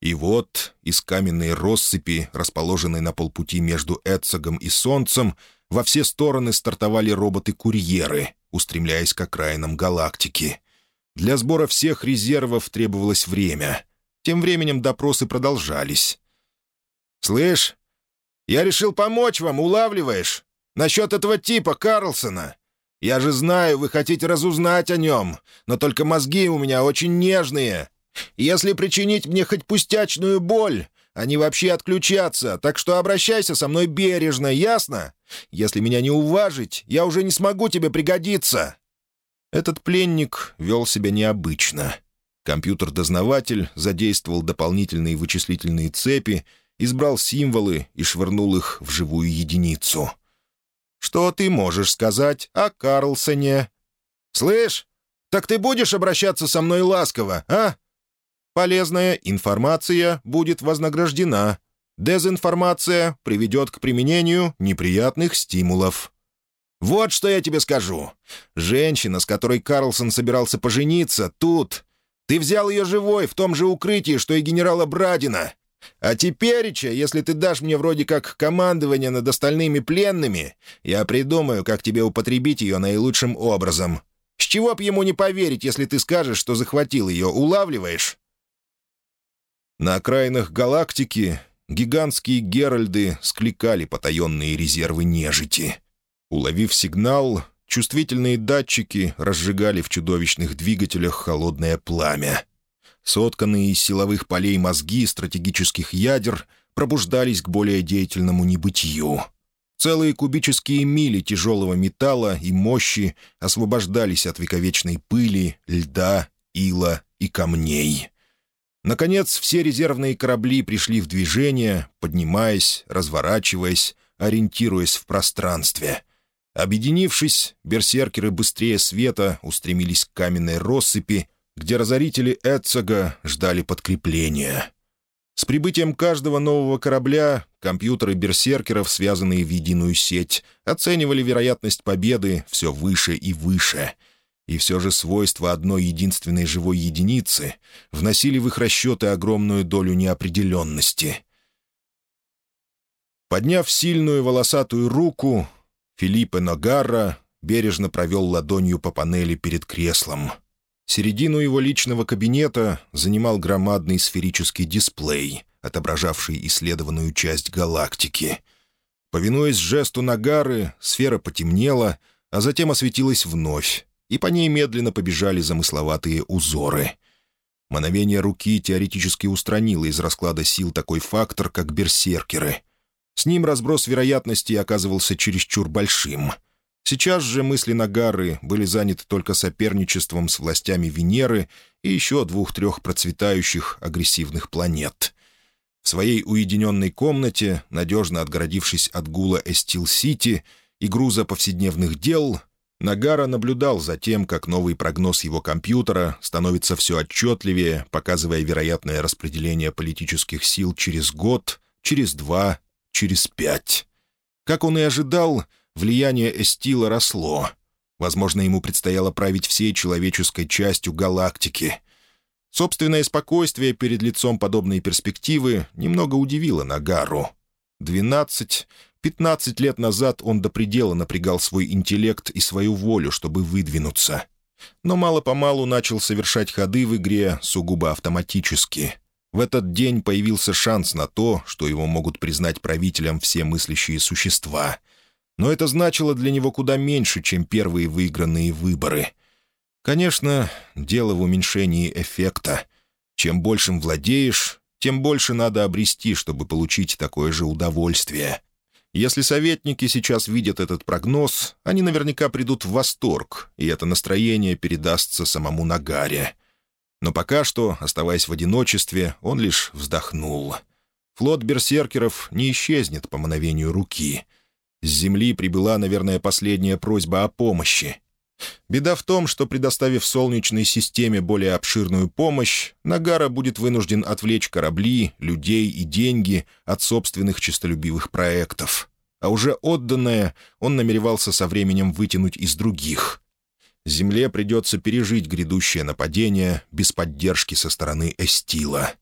И вот из каменной россыпи, расположенной на полпути между Эцогом и Солнцем, во все стороны стартовали роботы-курьеры, устремляясь к окраинам галактики — для сбора всех резервов требовалось время. Тем временем допросы продолжались. «Слышь, я решил помочь вам, улавливаешь? Насчет этого типа Карлсона. Я же знаю, вы хотите разузнать о нем, но только мозги у меня очень нежные. Если причинить мне хоть пустячную боль, они вообще отключатся, так что обращайся со мной бережно, ясно? Если меня не уважить, я уже не смогу тебе пригодиться». Этот пленник вел себя необычно. Компьютер-дознаватель задействовал дополнительные вычислительные цепи, избрал символы и швырнул их в живую единицу. «Что ты можешь сказать о Карлсоне?» «Слышь, так ты будешь обращаться со мной ласково, а?» «Полезная информация будет вознаграждена. Дезинформация приведет к применению неприятных стимулов». Вот что я тебе скажу. Женщина, с которой Карлсон собирался пожениться, тут. Ты взял ее живой в том же укрытии, что и генерала Брадина. А тепереча, если ты дашь мне вроде как командование над остальными пленными, я придумаю, как тебе употребить ее наилучшим образом. С чего б ему не поверить, если ты скажешь, что захватил ее, улавливаешь?» На окраинах галактики гигантские геральды скликали потаенные резервы нежити. Уловив сигнал, чувствительные датчики разжигали в чудовищных двигателях холодное пламя. Сотканные из силовых полей мозги стратегических ядер пробуждались к более деятельному небытию. Целые кубические мили тяжелого металла и мощи освобождались от вековечной пыли, льда, ила и камней. Наконец, все резервные корабли пришли в движение, поднимаясь, разворачиваясь, ориентируясь в пространстве. Объединившись, берсеркеры быстрее света устремились к каменной россыпи, где разорители Эцога ждали подкрепления. С прибытием каждого нового корабля компьютеры берсеркеров, связанные в единую сеть, оценивали вероятность победы все выше и выше. И все же свойства одной единственной живой единицы вносили в их расчеты огромную долю неопределенности. Подняв сильную волосатую руку, Филиппе Ногарра бережно провел ладонью по панели перед креслом — Середину его личного кабинета занимал громадный сферический дисплей, отображавший исследованную часть галактики. Повинуясь жесту Нагары, сфера потемнела, а затем осветилась вновь, и по ней медленно побежали замысловатые узоры. Мановение руки теоретически устранило из расклада сил такой фактор, как берсеркеры. С ним разброс вероятности оказывался чересчур большим — Сейчас же мысли Нагары были заняты только соперничеством с властями Венеры и еще двух-трех процветающих агрессивных планет. В своей уединенной комнате, надежно отгородившись от гула Эстил-Сити и груза повседневных дел, Нагара наблюдал за тем, как новый прогноз его компьютера становится все отчетливее, показывая вероятное распределение политических сил через год, через два, через пять. Как он и ожидал, Влияние Эстила росло. Возможно, ему предстояло править всей человеческой частью галактики. Собственное спокойствие перед лицом подобной перспективы немного удивило Нагару. Двенадцать, пятнадцать лет назад он до предела напрягал свой интеллект и свою волю, чтобы выдвинуться. Но мало-помалу начал совершать ходы в игре сугубо автоматически. В этот день появился шанс на то, что его могут признать правителем все мыслящие существа — но это значило для него куда меньше, чем первые выигранные выборы. Конечно, дело в уменьшении эффекта. Чем большим владеешь, тем больше надо обрести, чтобы получить такое же удовольствие. Если советники сейчас видят этот прогноз, они наверняка придут в восторг, и это настроение передастся самому Нагаре. Но пока что, оставаясь в одиночестве, он лишь вздохнул. Флот берсеркеров не исчезнет по мановению руки — с Земли прибыла, наверное, последняя просьба о помощи. Беда в том, что, предоставив Солнечной системе более обширную помощь, Нагара будет вынужден отвлечь корабли, людей и деньги от собственных честолюбивых проектов. А уже отданное он намеревался со временем вытянуть из других. Земле придется пережить грядущее нападение без поддержки со стороны Эстила.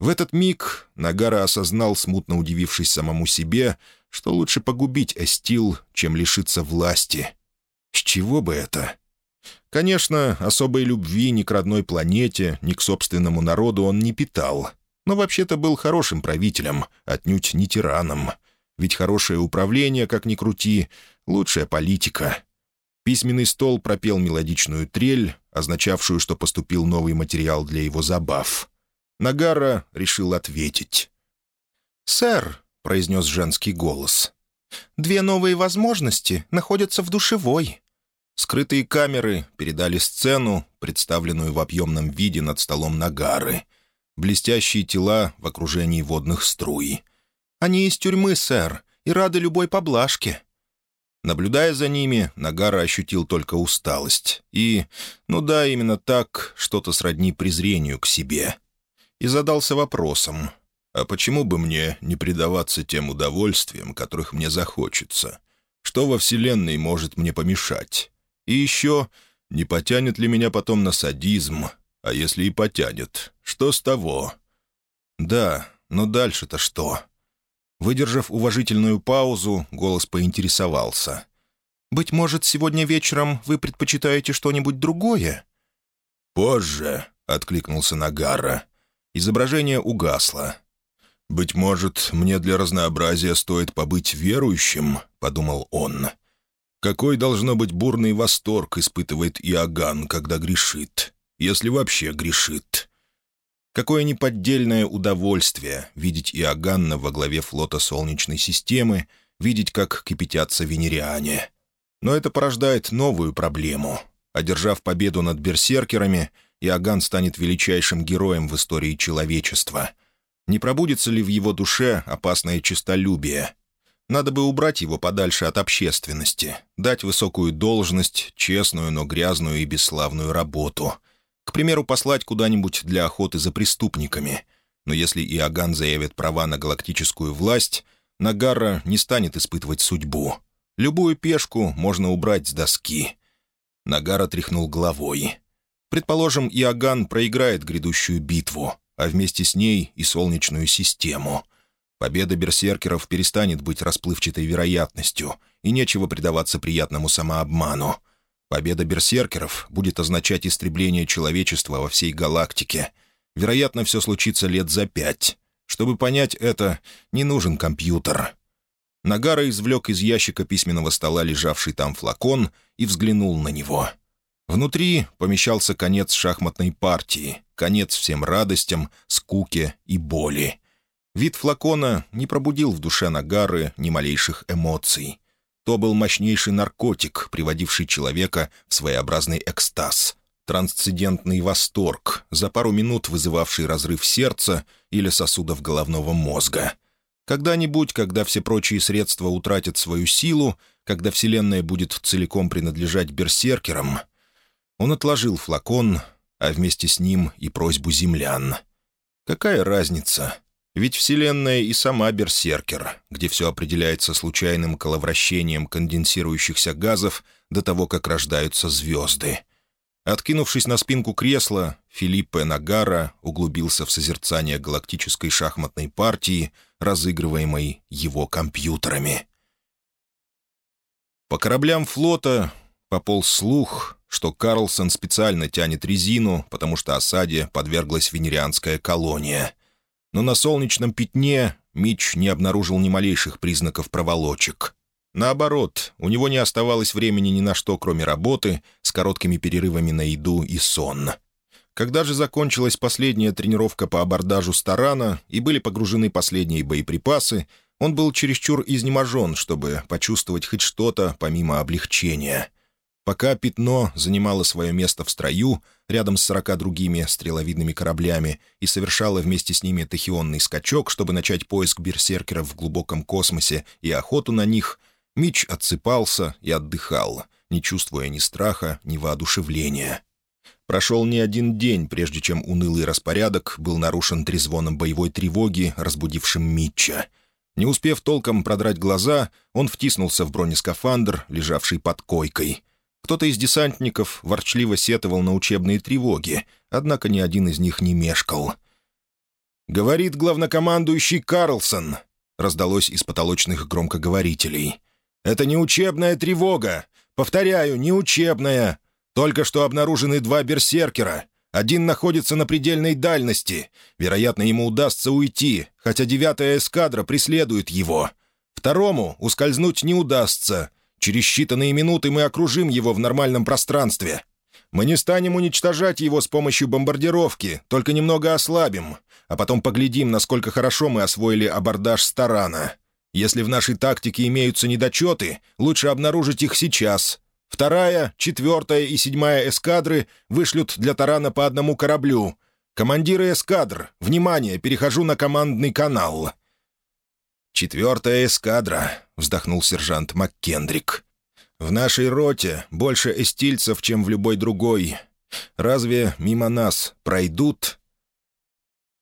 В этот миг Нагара осознал, смутно удивившись самому себе, что лучше погубить Эстил, чем лишиться власти. С чего бы это? Конечно, особой любви ни к родной планете, ни к собственному народу он не питал. Но вообще-то был хорошим правителем, отнюдь не тираном. Ведь хорошее управление, как ни крути, лучшая политика. Письменный стол пропел мелодичную трель, означавшую, что поступил новый материал для его забав. Нагара решил ответить. «Сэр», — произнес женский голос. «Две новые возможности находятся в душевой». Скрытые камеры передали сцену, представленную в объемном виде над столом Нагары. Блестящие тела в окружении водных струй. «Они из тюрьмы, сэр, и рады любой поблажке». Наблюдая за ними, Нагара ощутил только усталость. И, ну да, именно так, что-то сродни презрению к себе. И задался вопросом — а почему бы мне не предаваться тем удовольствиям, которых мне захочется? Что во Вселенной может мне помешать? И еще, не потянет ли меня потом на садизм? А если и потянет, что с того? Да, но дальше-то что? Выдержав уважительную паузу, голос поинтересовался. «Быть может, сегодня вечером вы предпочитаете что-нибудь другое?» «Позже», — откликнулся Нагара. Изображение угасло. «Быть может, мне для разнообразия стоит побыть верующим?» — подумал он. «Какой, должно быть, бурный восторг испытывает Иоганн, когда грешит, если вообще грешит?» Какое неподдельное удовольствие видеть Иоганна во главе флота Солнечной системы, видеть, как кипятятся венериане. Но это порождает новую проблему. Одержав победу над берсеркерами, Иоганн станет величайшим героем в истории человечества. Не пробудется ли в его душе опасное честолюбие? Надо бы убрать его подальше от общественности, дать высокую должность, честную, но грязную и бесславную работу — к примеру, послать куда-нибудь для охоты за преступниками. Но если Иоганн заявит права на галактическую власть, Нагара не станет испытывать судьбу. Любую пешку можно убрать с доски. Нагара тряхнул головой. Предположим, Иоганн проиграет грядущую битву, а вместе с ней и Солнечную систему. Победа берсеркеров перестанет быть расплывчатой вероятностью, и нечего предаваться приятному самообману. Победа берсеркеров будет означать истребление человечества во всей галактике. Вероятно, все случится лет за пять. Чтобы понять это, не нужен компьютер. Нагара извлек из ящика письменного стола лежавший там флакон и взглянул на него. Внутри помещался конец шахматной партии, конец всем радостям, скуке и боли. Вид флакона не пробудил в душе Нагары ни малейших эмоций. То был мощнейший наркотик, приводивший человека в своеобразный экстаз. Трансцендентный восторг, за пару минут вызывавший разрыв сердца или сосудов головного мозга. Когда-нибудь, когда все прочие средства утратят свою силу, когда Вселенная будет целиком принадлежать берсеркерам, он отложил флакон, а вместе с ним и просьбу землян. Какая разница? Ведь Вселенная и сама берсеркер, где все определяется случайным коловращением конденсирующихся газов до того, как рождаются звезды. Откинувшись на спинку кресла, Филиппе Нагара углубился в созерцание галактической шахматной партии, разыгрываемой его компьютерами. По кораблям флота пополз слух, что Карлсон специально тянет резину, потому что осаде подверглась венерианская колония — но на солнечном пятне Мич не обнаружил ни малейших признаков проволочек. Наоборот, у него не оставалось времени ни на что, кроме работы, с короткими перерывами на еду и сон. Когда же закончилась последняя тренировка по абордажу Старана и были погружены последние боеприпасы, он был чересчур изнеможен, чтобы почувствовать хоть что-то помимо облегчения. Пока пятно занимало свое место в строю, рядом с сорока другими стреловидными кораблями, и совершало вместе с ними тахионный скачок, чтобы начать поиск берсеркеров в глубоком космосе и охоту на них, Мич отсыпался и отдыхал, не чувствуя ни страха, ни воодушевления. Прошел не один день, прежде чем унылый распорядок был нарушен трезвоном боевой тревоги, разбудившим Митча. Не успев толком продрать глаза, он втиснулся в бронескафандр, лежавший под койкой — кто-то из десантников ворчливо сетовал на учебные тревоги, однако ни один из них не мешкал. «Говорит главнокомандующий Карлсон», — раздалось из потолочных громкоговорителей. «Это не учебная тревога. Повторяю, не учебная. Только что обнаружены два берсеркера. Один находится на предельной дальности. Вероятно, ему удастся уйти, хотя девятая эскадра преследует его. Второму ускользнуть не удастся. Через считанные минуты мы окружим его в нормальном пространстве. Мы не станем уничтожать его с помощью бомбардировки, только немного ослабим, а потом поглядим, насколько хорошо мы освоили абордаж Старана. Если в нашей тактике имеются недочеты, лучше обнаружить их сейчас. Вторая, четвертая и седьмая эскадры вышлют для Тарана по одному кораблю. Командиры эскадр, внимание, перехожу на командный канал. «Четвертая эскадра», — вздохнул сержант МакКендрик. «В нашей роте больше эстильцев, чем в любой другой. Разве мимо нас пройдут?»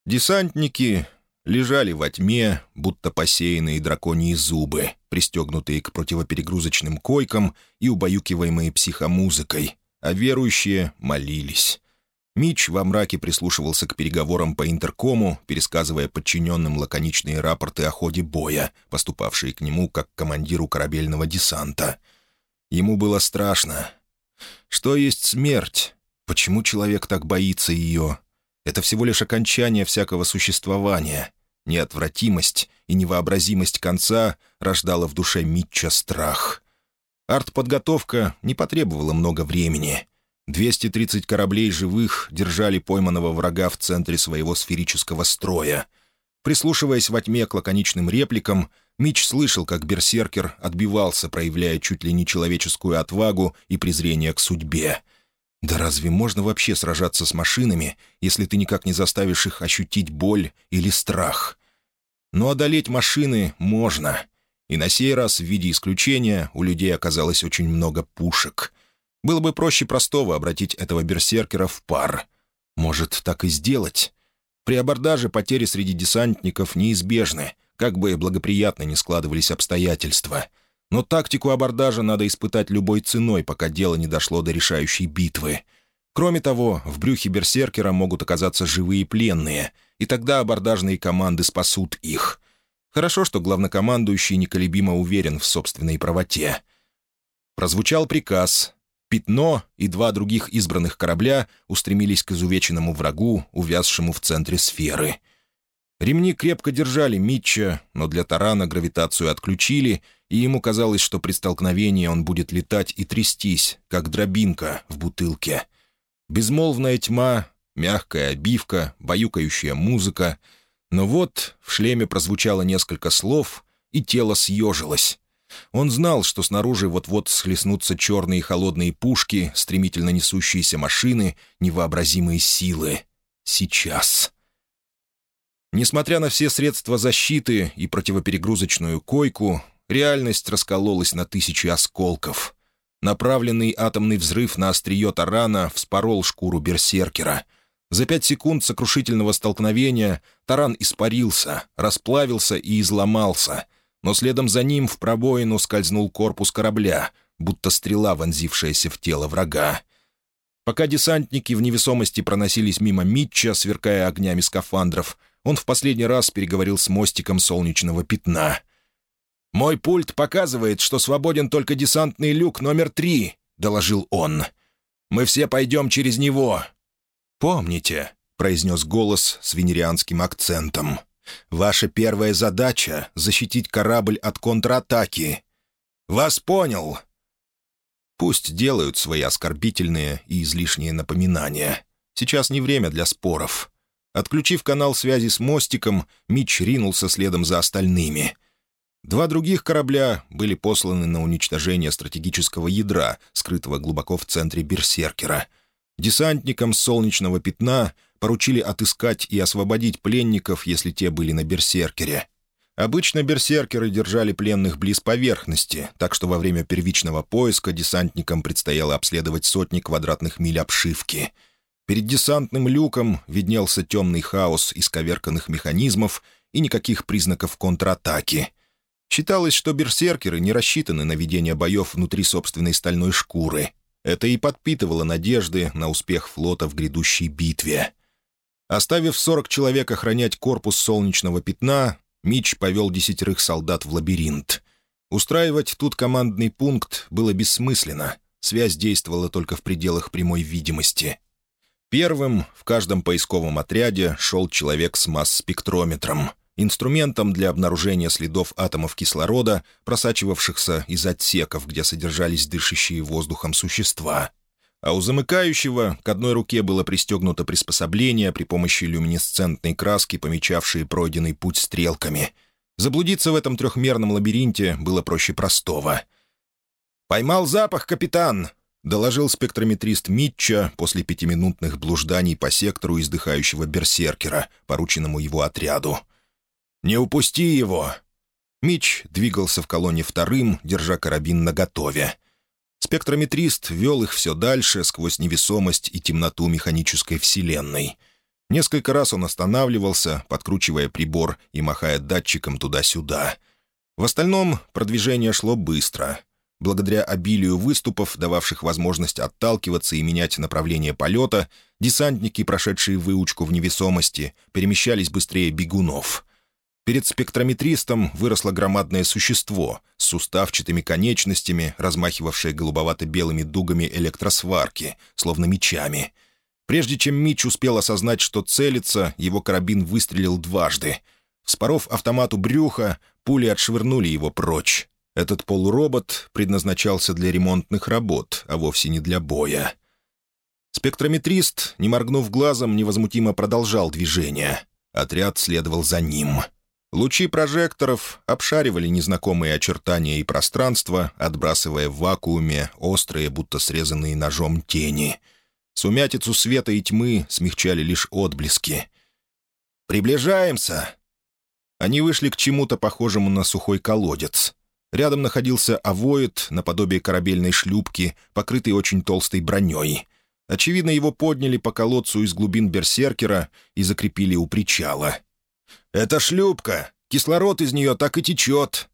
Десантники лежали во тьме, будто посеянные драконьи зубы, пристегнутые к противоперегрузочным койкам и убаюкиваемые психомузыкой, а верующие молились. Мич во мраке прислушивался к переговорам по интеркому, пересказывая подчиненным лаконичные рапорты о ходе боя, поступавшие к нему как командиру корабельного десанта. Ему было страшно. Что есть смерть? Почему человек так боится ее? Это всего лишь окончание всякого существования. Неотвратимость и невообразимость конца рождала в душе Митча страх. Артподготовка не потребовала много времени. 230 кораблей живых держали пойманного врага в центре своего сферического строя. Прислушиваясь во тьме к лаконичным репликам, Мич слышал, как берсеркер отбивался, проявляя чуть ли не человеческую отвагу и презрение к судьбе. Да разве можно вообще сражаться с машинами, если ты никак не заставишь их ощутить боль или страх? Но одолеть машины можно. И на сей раз, в виде исключения, у людей оказалось очень много пушек. Было бы проще простого обратить этого берсеркера в пар. Может, так и сделать? При абордаже потери среди десантников неизбежны, как бы благоприятно ни складывались обстоятельства — но тактику абордажа надо испытать любой ценой, пока дело не дошло до решающей битвы. Кроме того, в брюхе берсеркера могут оказаться живые пленные, и тогда абордажные команды спасут их. Хорошо, что главнокомандующий неколебимо уверен в собственной правоте. Прозвучал приказ. Пятно и два других избранных корабля устремились к изувеченному врагу, увязшему в центре сферы. Ремни крепко держали Митча, но для тарана гравитацию отключили — и ему казалось, что при столкновении он будет летать и трястись, как дробинка в бутылке. Безмолвная тьма, мягкая обивка, баюкающая музыка. Но вот в шлеме прозвучало несколько слов, и тело съежилось. Он знал, что снаружи вот-вот схлестнутся черные холодные пушки, стремительно несущиеся машины, невообразимые силы. Сейчас. Несмотря на все средства защиты и противоперегрузочную койку, Реальность раскололась на тысячи осколков. Направленный атомный взрыв на острие тарана вспорол шкуру берсеркера. За пять секунд сокрушительного столкновения таран испарился, расплавился и изломался, но следом за ним в пробоину скользнул корпус корабля, будто стрела, вонзившаяся в тело врага. Пока десантники в невесомости проносились мимо Митча, сверкая огнями скафандров, он в последний раз переговорил с мостиком солнечного пятна — «Мой пульт показывает, что свободен только десантный люк номер три», — доложил он. «Мы все пойдем через него». «Помните», — произнес голос с венерианским акцентом, «ваша первая задача — защитить корабль от контратаки». «Вас понял». Пусть делают свои оскорбительные и излишние напоминания. Сейчас не время для споров. Отключив канал связи с мостиком, Мич ринулся следом за остальными. Два других корабля были посланы на уничтожение стратегического ядра, скрытого глубоко в центре Берсеркера. Десантникам с солнечного пятна поручили отыскать и освободить пленников, если те были на Берсеркере. Обычно берсеркеры держали пленных близ поверхности, так что во время первичного поиска десантникам предстояло обследовать сотни квадратных миль обшивки. Перед десантным люком виднелся темный хаос исковерканных механизмов и никаких признаков контратаки — Считалось, что берсеркеры не рассчитаны на ведение боев внутри собственной стальной шкуры. Это и подпитывало надежды на успех флота в грядущей битве. Оставив 40 человек охранять корпус солнечного пятна, Мич повел десятерых солдат в лабиринт. Устраивать тут командный пункт было бессмысленно. Связь действовала только в пределах прямой видимости. Первым в каждом поисковом отряде шел человек с масс-спектрометром — инструментом для обнаружения следов атомов кислорода, просачивавшихся из отсеков, где содержались дышащие воздухом существа. А у замыкающего к одной руке было пристегнуто приспособление при помощи люминесцентной краски, помечавшей пройденный путь стрелками. Заблудиться в этом трехмерном лабиринте было проще простого. «Поймал запах, капитан!» — доложил спектрометрист Митча после пятиминутных блужданий по сектору издыхающего берсеркера, порученному его отряду — «Не упусти его!» Мич двигался в колонне вторым, держа карабин наготове. Спектрометрист вел их все дальше, сквозь невесомость и темноту механической вселенной. Несколько раз он останавливался, подкручивая прибор и махая датчиком туда-сюда. В остальном продвижение шло быстро. Благодаря обилию выступов, дававших возможность отталкиваться и менять направление полета, десантники, прошедшие выучку в невесомости, перемещались быстрее бегунов. Перед спектрометристом выросло громадное существо с суставчатыми конечностями, размахивавшее голубовато-белыми дугами электросварки, словно мечами — Прежде чем Мич успел осознать, что целится, его карабин выстрелил дважды. Вспоров автомату брюха, пули отшвырнули его прочь. Этот полуробот предназначался для ремонтных работ, а вовсе не для боя. Спектрометрист, не моргнув глазом, невозмутимо продолжал движение. Отряд следовал за ним. Лучи прожекторов обшаривали незнакомые очертания и пространство, отбрасывая в вакууме острые, будто срезанные ножом тени — Сумятицу света и тьмы смягчали лишь отблески. «Приближаемся!» Они вышли к чему-то похожему на сухой колодец. Рядом находился авоид, наподобие корабельной шлюпки, покрытый очень толстой броней. Очевидно, его подняли по колодцу из глубин берсеркера и закрепили у причала. «Это шлюпка! Кислород из нее так и течет!»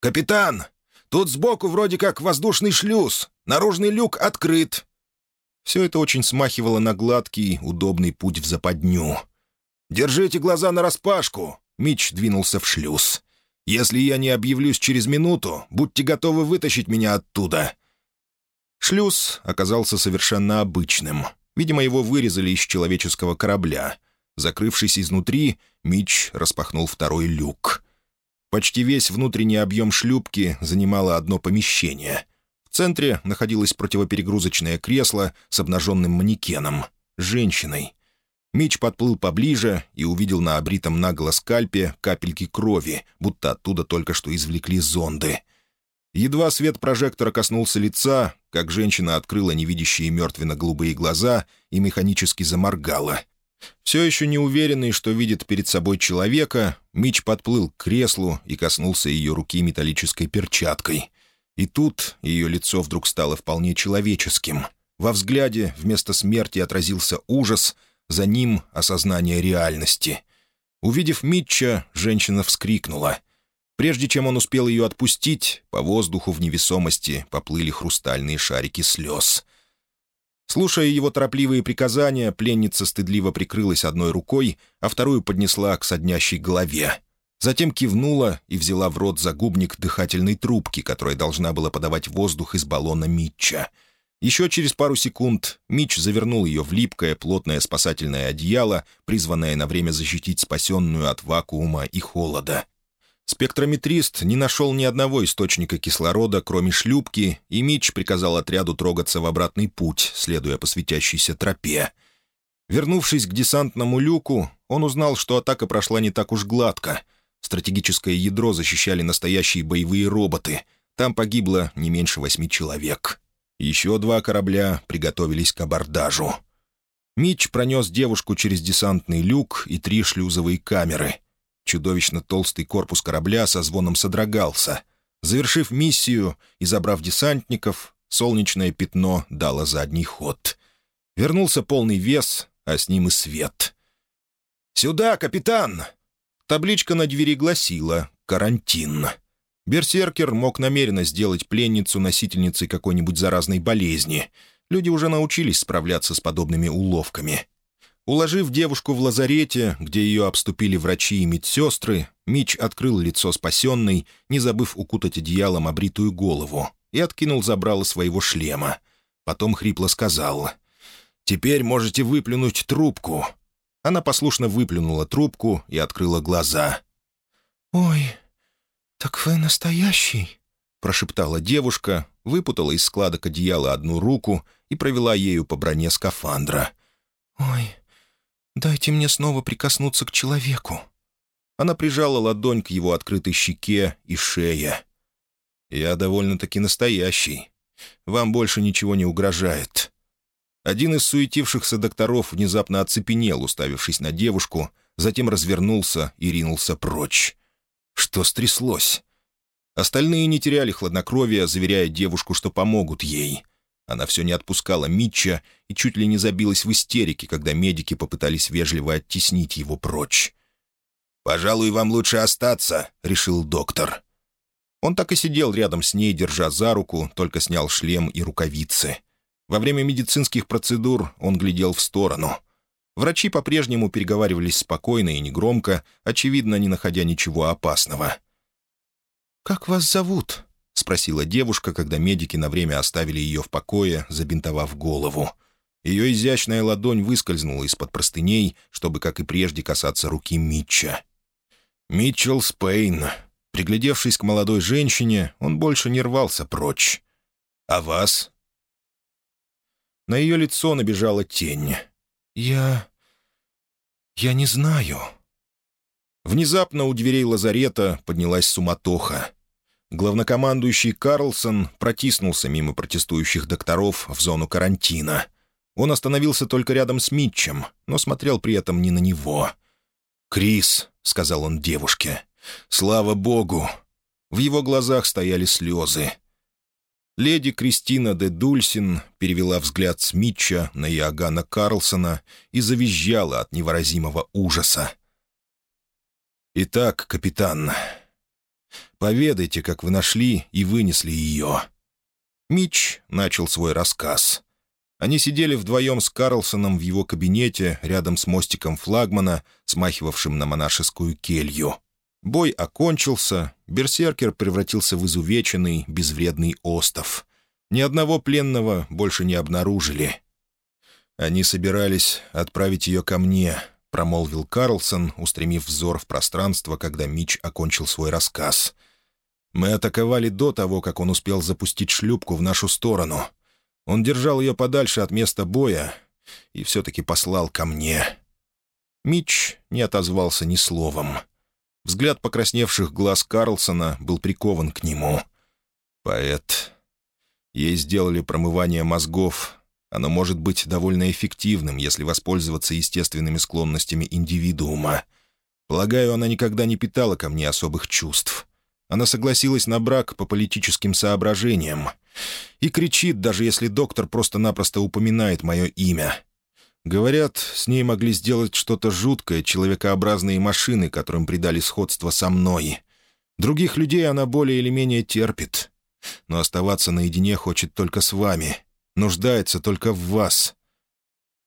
«Капитан! Тут сбоку вроде как воздушный шлюз. Наружный люк открыт. Все это очень смахивало на гладкий, удобный путь в западню. «Держите глаза нараспашку!» — Мич двинулся в шлюз. «Если я не объявлюсь через минуту, будьте готовы вытащить меня оттуда». Шлюз оказался совершенно обычным. Видимо, его вырезали из человеческого корабля. Закрывшись изнутри, Мич распахнул второй люк. Почти весь внутренний объем шлюпки занимало одно помещение — в центре находилось противоперегрузочное кресло с обнаженным манекеном, женщиной. Мич подплыл поближе и увидел на обритом нагло скальпе капельки крови, будто оттуда только что извлекли зонды. Едва свет прожектора коснулся лица, как женщина открыла невидящие мертвенно-голубые глаза и механически заморгала. Все еще не уверенный, что видит перед собой человека, Мич подплыл к креслу и коснулся ее руки металлической перчаткой — и тут ее лицо вдруг стало вполне человеческим. Во взгляде вместо смерти отразился ужас, за ним — осознание реальности. Увидев Митча, женщина вскрикнула. Прежде чем он успел ее отпустить, по воздуху в невесомости поплыли хрустальные шарики слез. Слушая его торопливые приказания, пленница стыдливо прикрылась одной рукой, а вторую поднесла к соднящей голове. Затем кивнула и взяла в рот загубник дыхательной трубки, которая должна была подавать воздух из баллона Митча. Еще через пару секунд Митч завернул ее в липкое, плотное спасательное одеяло, призванное на время защитить спасенную от вакуума и холода. Спектрометрист не нашел ни одного источника кислорода, кроме шлюпки, и Митч приказал отряду трогаться в обратный путь, следуя по светящейся тропе. Вернувшись к десантному люку, он узнал, что атака прошла не так уж гладко — Стратегическое ядро защищали настоящие боевые роботы. Там погибло не меньше восьми человек. Еще два корабля приготовились к абордажу. Митч пронес девушку через десантный люк и три шлюзовые камеры. Чудовищно толстый корпус корабля со звоном содрогался. Завершив миссию и забрав десантников, солнечное пятно дало задний ход. Вернулся полный вес, а с ним и свет. «Сюда, капитан!» Табличка на двери гласила «Карантин». Берсеркер мог намеренно сделать пленницу носительницей какой-нибудь заразной болезни. Люди уже научились справляться с подобными уловками. Уложив девушку в лазарете, где ее обступили врачи и медсестры, Мич открыл лицо спасенной, не забыв укутать одеялом обритую голову, и откинул забрало своего шлема. Потом хрипло сказал «Теперь можете выплюнуть трубку. Она послушно выплюнула трубку и открыла глаза. «Ой, так вы настоящий?» — прошептала девушка, выпутала из складок одеяла одну руку и провела ею по броне скафандра. «Ой, дайте мне снова прикоснуться к человеку». Она прижала ладонь к его открытой щеке и шее. «Я довольно-таки настоящий. Вам больше ничего не угрожает. Один из суетившихся докторов внезапно оцепенел, уставившись на девушку, затем развернулся и ринулся прочь. Что стряслось? Остальные не теряли хладнокровия, заверяя девушку, что помогут ей. Она все не отпускала Митча и чуть ли не забилась в истерике, когда медики попытались вежливо оттеснить его прочь. «Пожалуй, вам лучше остаться», — решил доктор. Он так и сидел рядом с ней, держа за руку, только снял шлем и рукавицы. Во время медицинских процедур он глядел в сторону. Врачи по-прежнему переговаривались спокойно и негромко, очевидно, не находя ничего опасного. «Как вас зовут?» — спросила девушка, когда медики на время оставили ее в покое, забинтовав голову. Ее изящная ладонь выскользнула из-под простыней, чтобы, как и прежде, касаться руки Митча. «Митчелл Спейн». Приглядевшись к молодой женщине, он больше не рвался прочь. «А вас?» На ее лицо набежала тень. «Я... я не знаю». Внезапно у дверей лазарета поднялась суматоха. Главнокомандующий Карлсон протиснулся мимо протестующих докторов в зону карантина. Он остановился только рядом с Митчем, но смотрел при этом не на него. «Крис», — сказал он девушке, — «слава богу». В его глазах стояли слезы. Леди Кристина де Дульсин перевела взгляд с Митча на Иоганна Карлсона и завизжала от невыразимого ужаса. «Итак, капитан, Поведайте, как вы нашли и вынесли ее». Мич начал свой рассказ. Они сидели вдвоем с Карлсоном в его кабинете рядом с мостиком флагмана, смахивавшим на монашескую келью. Бой окончился, берсеркер превратился в изувеченный, безвредный остов. Ни одного пленного больше не обнаружили. Они собирались отправить ее ко мне, — промолвил Карлсон, устремив взор в пространство, когда Мич окончил свой рассказ. «Мы атаковали до того, как он успел запустить шлюпку в нашу сторону. Он держал ее подальше от места боя и все-таки послал ко мне». Мич не отозвался ни словом. Взгляд покрасневших глаз Карлсона был прикован к нему. «Поэт. Ей сделали промывание мозгов, оно может быть довольно эффективным, если воспользоваться естественными склонностями индивидуума. Полагаю, она никогда не питала ко мне особых чувств. Она согласилась на брак по политическим соображениям. И кричит, даже если доктор просто-напросто упоминает мое имя. Говорят, с ней могли сделать что-то жуткое человекообразные машины, которым придали сходство со мной. Других людей она более или менее терпит. Но оставаться наедине хочет только с вами — нуждается только в вас.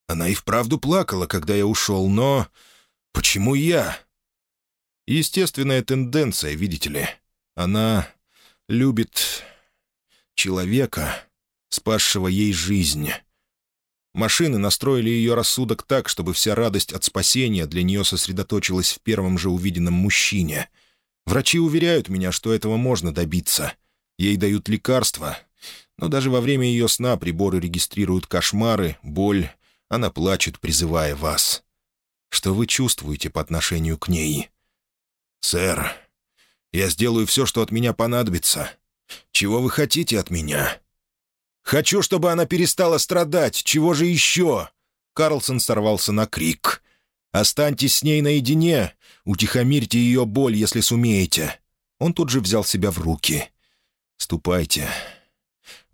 Она и вправду плакала, когда я ушел, но... Почему я? Естественная тенденция, видите ли. Она любит человека, спасшего ей жизнь. Машины настроили ее рассудок так, чтобы вся радость от спасения для нее сосредоточилась в первом же увиденном мужчине. Врачи уверяют меня, что этого можно добиться. Ей дают лекарства, но даже во время ее сна приборы регистрируют кошмары, боль. Она плачет, призывая вас. Что вы чувствуете по отношению к ней? «Сэр, я сделаю все, что от меня понадобится. Чего вы хотите от меня?» «Хочу, чтобы она перестала страдать. Чего же еще?» Карлсон сорвался на крик. «Останьтесь с ней наедине. Утихомирьте ее боль, если сумеете». Он тут же взял себя в руки. «Ступайте.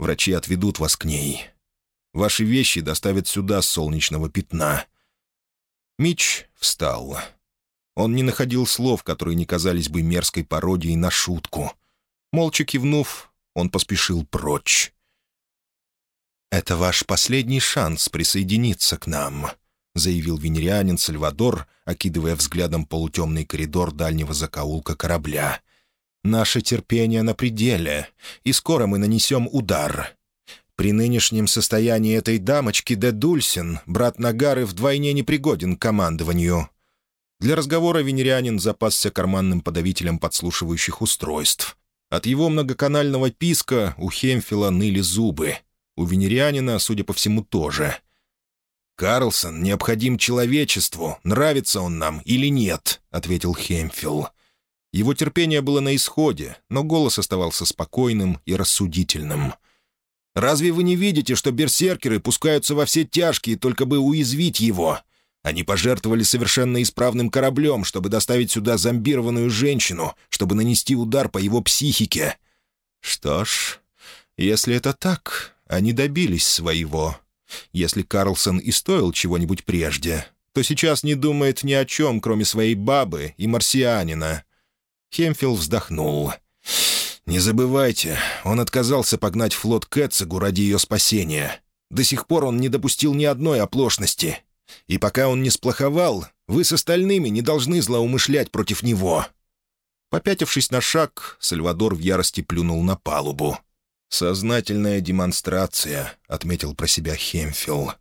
Врачи отведут вас к ней. Ваши вещи доставят сюда с солнечного пятна». Мич встал. Он не находил слов, которые не казались бы мерзкой пародией на шутку. Молча кивнув, он поспешил прочь. «Это ваш последний шанс присоединиться к нам», — заявил венерианин Сальвадор, окидывая взглядом полутемный коридор дальнего закоулка корабля. Наше терпение на пределе, и скоро мы нанесем удар. При нынешнем состоянии этой дамочки де Дульсин брат Нагары вдвойне непригоден к командованию». Для разговора венерианин запасся карманным подавителем подслушивающих устройств. От его многоканального писка у Хемфила ныли зубы. У венерианина, судя по всему, тоже. «Карлсон необходим человечеству, нравится он нам или нет», — ответил Хемфилл. Его терпение было на исходе, но голос оставался спокойным и рассудительным. «Разве вы не видите, что берсеркеры пускаются во все тяжкие, только бы уязвить его? Они пожертвовали совершенно исправным кораблем, чтобы доставить сюда зомбированную женщину, чтобы нанести удар по его психике». «Что ж, если это так, они добились своего. Если Карлсон и стоил чего-нибудь прежде, то сейчас не думает ни о чем, кроме своей бабы и марсианина». Хемфилл вздохнул. «Не забывайте, он отказался погнать флот Кэтсегу ради ее спасения. До сих пор он не допустил ни одной оплошности. И пока он не сплоховал, вы с остальными не должны злоумышлять против него». Попятившись на шаг, Сальвадор в ярости плюнул на палубу. «Сознательная демонстрация», — отметил про себя Хемфилл.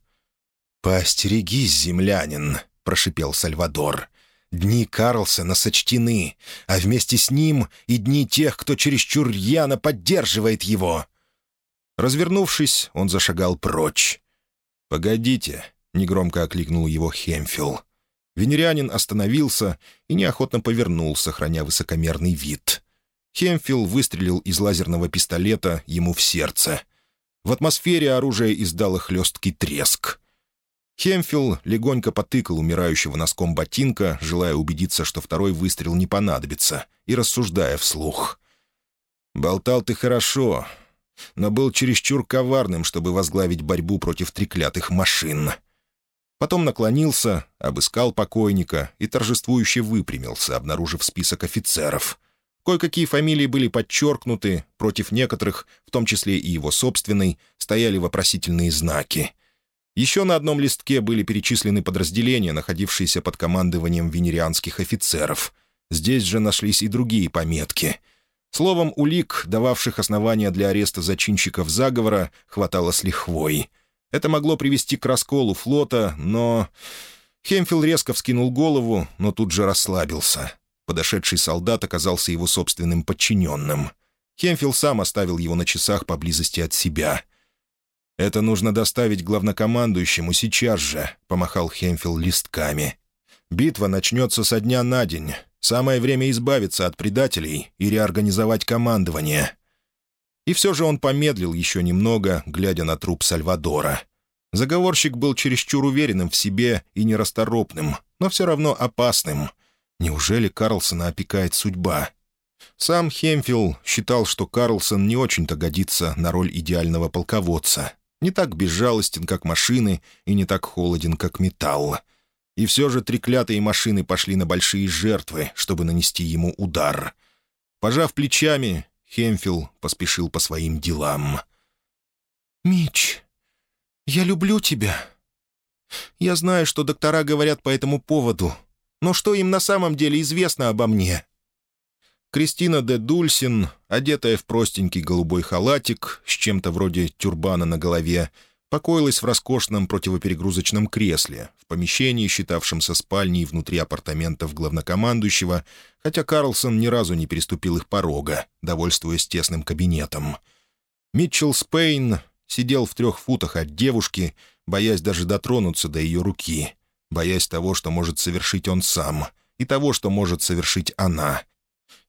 «Поостерегись, землянин», — прошипел Сальвадор. «Дни Карлсона сочтены, а вместе с ним и дни тех, кто чересчур рьяно поддерживает его». Развернувшись, он зашагал прочь. «Погодите», — негромко окликнул его Хемфилл. Венерянин остановился и неохотно повернулся, храня высокомерный вид. Хемфилл выстрелил из лазерного пистолета ему в сердце. В атмосфере оружие издало хлесткий треск. Хемфилл легонько потыкал умирающего носком ботинка, желая убедиться, что второй выстрел не понадобится, и рассуждая вслух. «Болтал ты хорошо, но был чересчур коварным, чтобы возглавить борьбу против треклятых машин». Потом наклонился, обыскал покойника и торжествующе выпрямился, обнаружив список офицеров. Кое-какие фамилии были подчеркнуты, против некоторых, в том числе и его собственной, стояли вопросительные знаки. Еще на одном листке были перечислены подразделения, находившиеся под командованием венерианских офицеров. Здесь же нашлись и другие пометки. Словом, улик, дававших основания для ареста зачинщиков заговора, хватало с лихвой — это могло привести к расколу флота, но... Хемфилл резко вскинул голову, но тут же расслабился. Подошедший солдат оказался его собственным подчиненным. Хемфилл сам оставил его на часах поблизости от себя. «Это нужно доставить главнокомандующему сейчас же», — помахал Хемфилл листками. «Битва начнется со дня на день. Самое время избавиться от предателей и реорганизовать командование. И все же он помедлил еще немного, глядя на труп Сальвадора. Заговорщик был чересчур уверенным в себе и нерасторопным, но все равно опасным. Неужели Карлсона опекает судьба? Сам Хемфилл считал, что Карлсон не очень-то годится на роль идеального полководца. Не так безжалостен, как машины, и не так холоден, как металл. И все же треклятые машины пошли на большие жертвы, чтобы нанести ему удар. Пожав плечами, Хемфилл поспешил по своим делам. «Мич, я люблю тебя. Я знаю, что доктора говорят по этому поводу, но что им на самом деле известно обо мне?» Кристина де Дульсин, одетая в простенький голубой халатик с чем-то вроде тюрбана на голове, покоилась в роскошном противоперегрузочном кресле, в помещении, считавшемся спальней внутри апартаментов главнокомандующего, хотя Карлсон ни разу не переступил их порога, довольствуясь тесным кабинетом. Митчелл Спейн сидел в трех футах от девушки, боясь даже дотронуться до ее руки, боясь того, что может совершить он сам, и того, что может совершить она.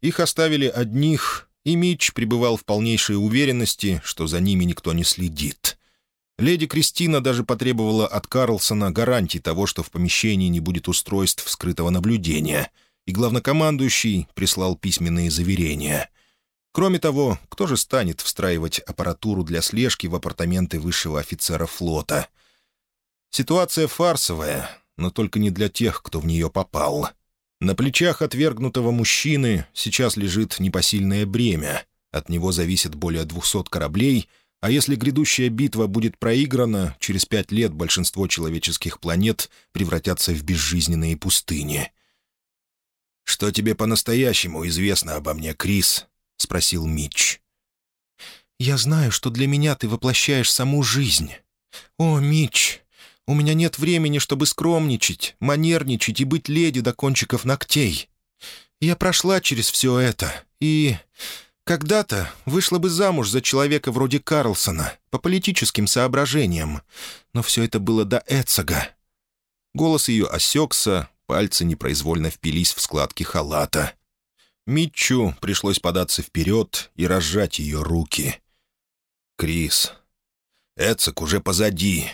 Их оставили одних, и Митч пребывал в полнейшей уверенности, что за ними никто не следит — Леди Кристина даже потребовала от Карлсона гарантий того, что в помещении не будет устройств скрытого наблюдения, и главнокомандующий прислал письменные заверения. Кроме того, кто же станет встраивать аппаратуру для слежки в апартаменты высшего офицера флота? Ситуация фарсовая, но только не для тех, кто в нее попал. На плечах отвергнутого мужчины сейчас лежит непосильное бремя. От него зависит более двухсот кораблей — а если грядущая битва будет проиграна, через пять лет большинство человеческих планет превратятся в безжизненные пустыни. «Что тебе по-настоящему известно обо мне, Крис?» — спросил Митч. «Я знаю, что для меня ты воплощаешь саму жизнь. О, Митч, у меня нет времени, чтобы скромничать, манерничать и быть леди до кончиков ногтей. Я прошла через все это, и когда-то вышла бы замуж за человека вроде Карлсона, по политическим соображениям. Но все это было до Эцога. Голос ее осекся, пальцы непроизвольно впились в складки халата. Митчу пришлось податься вперед и разжать ее руки. «Крис, Эцог уже позади».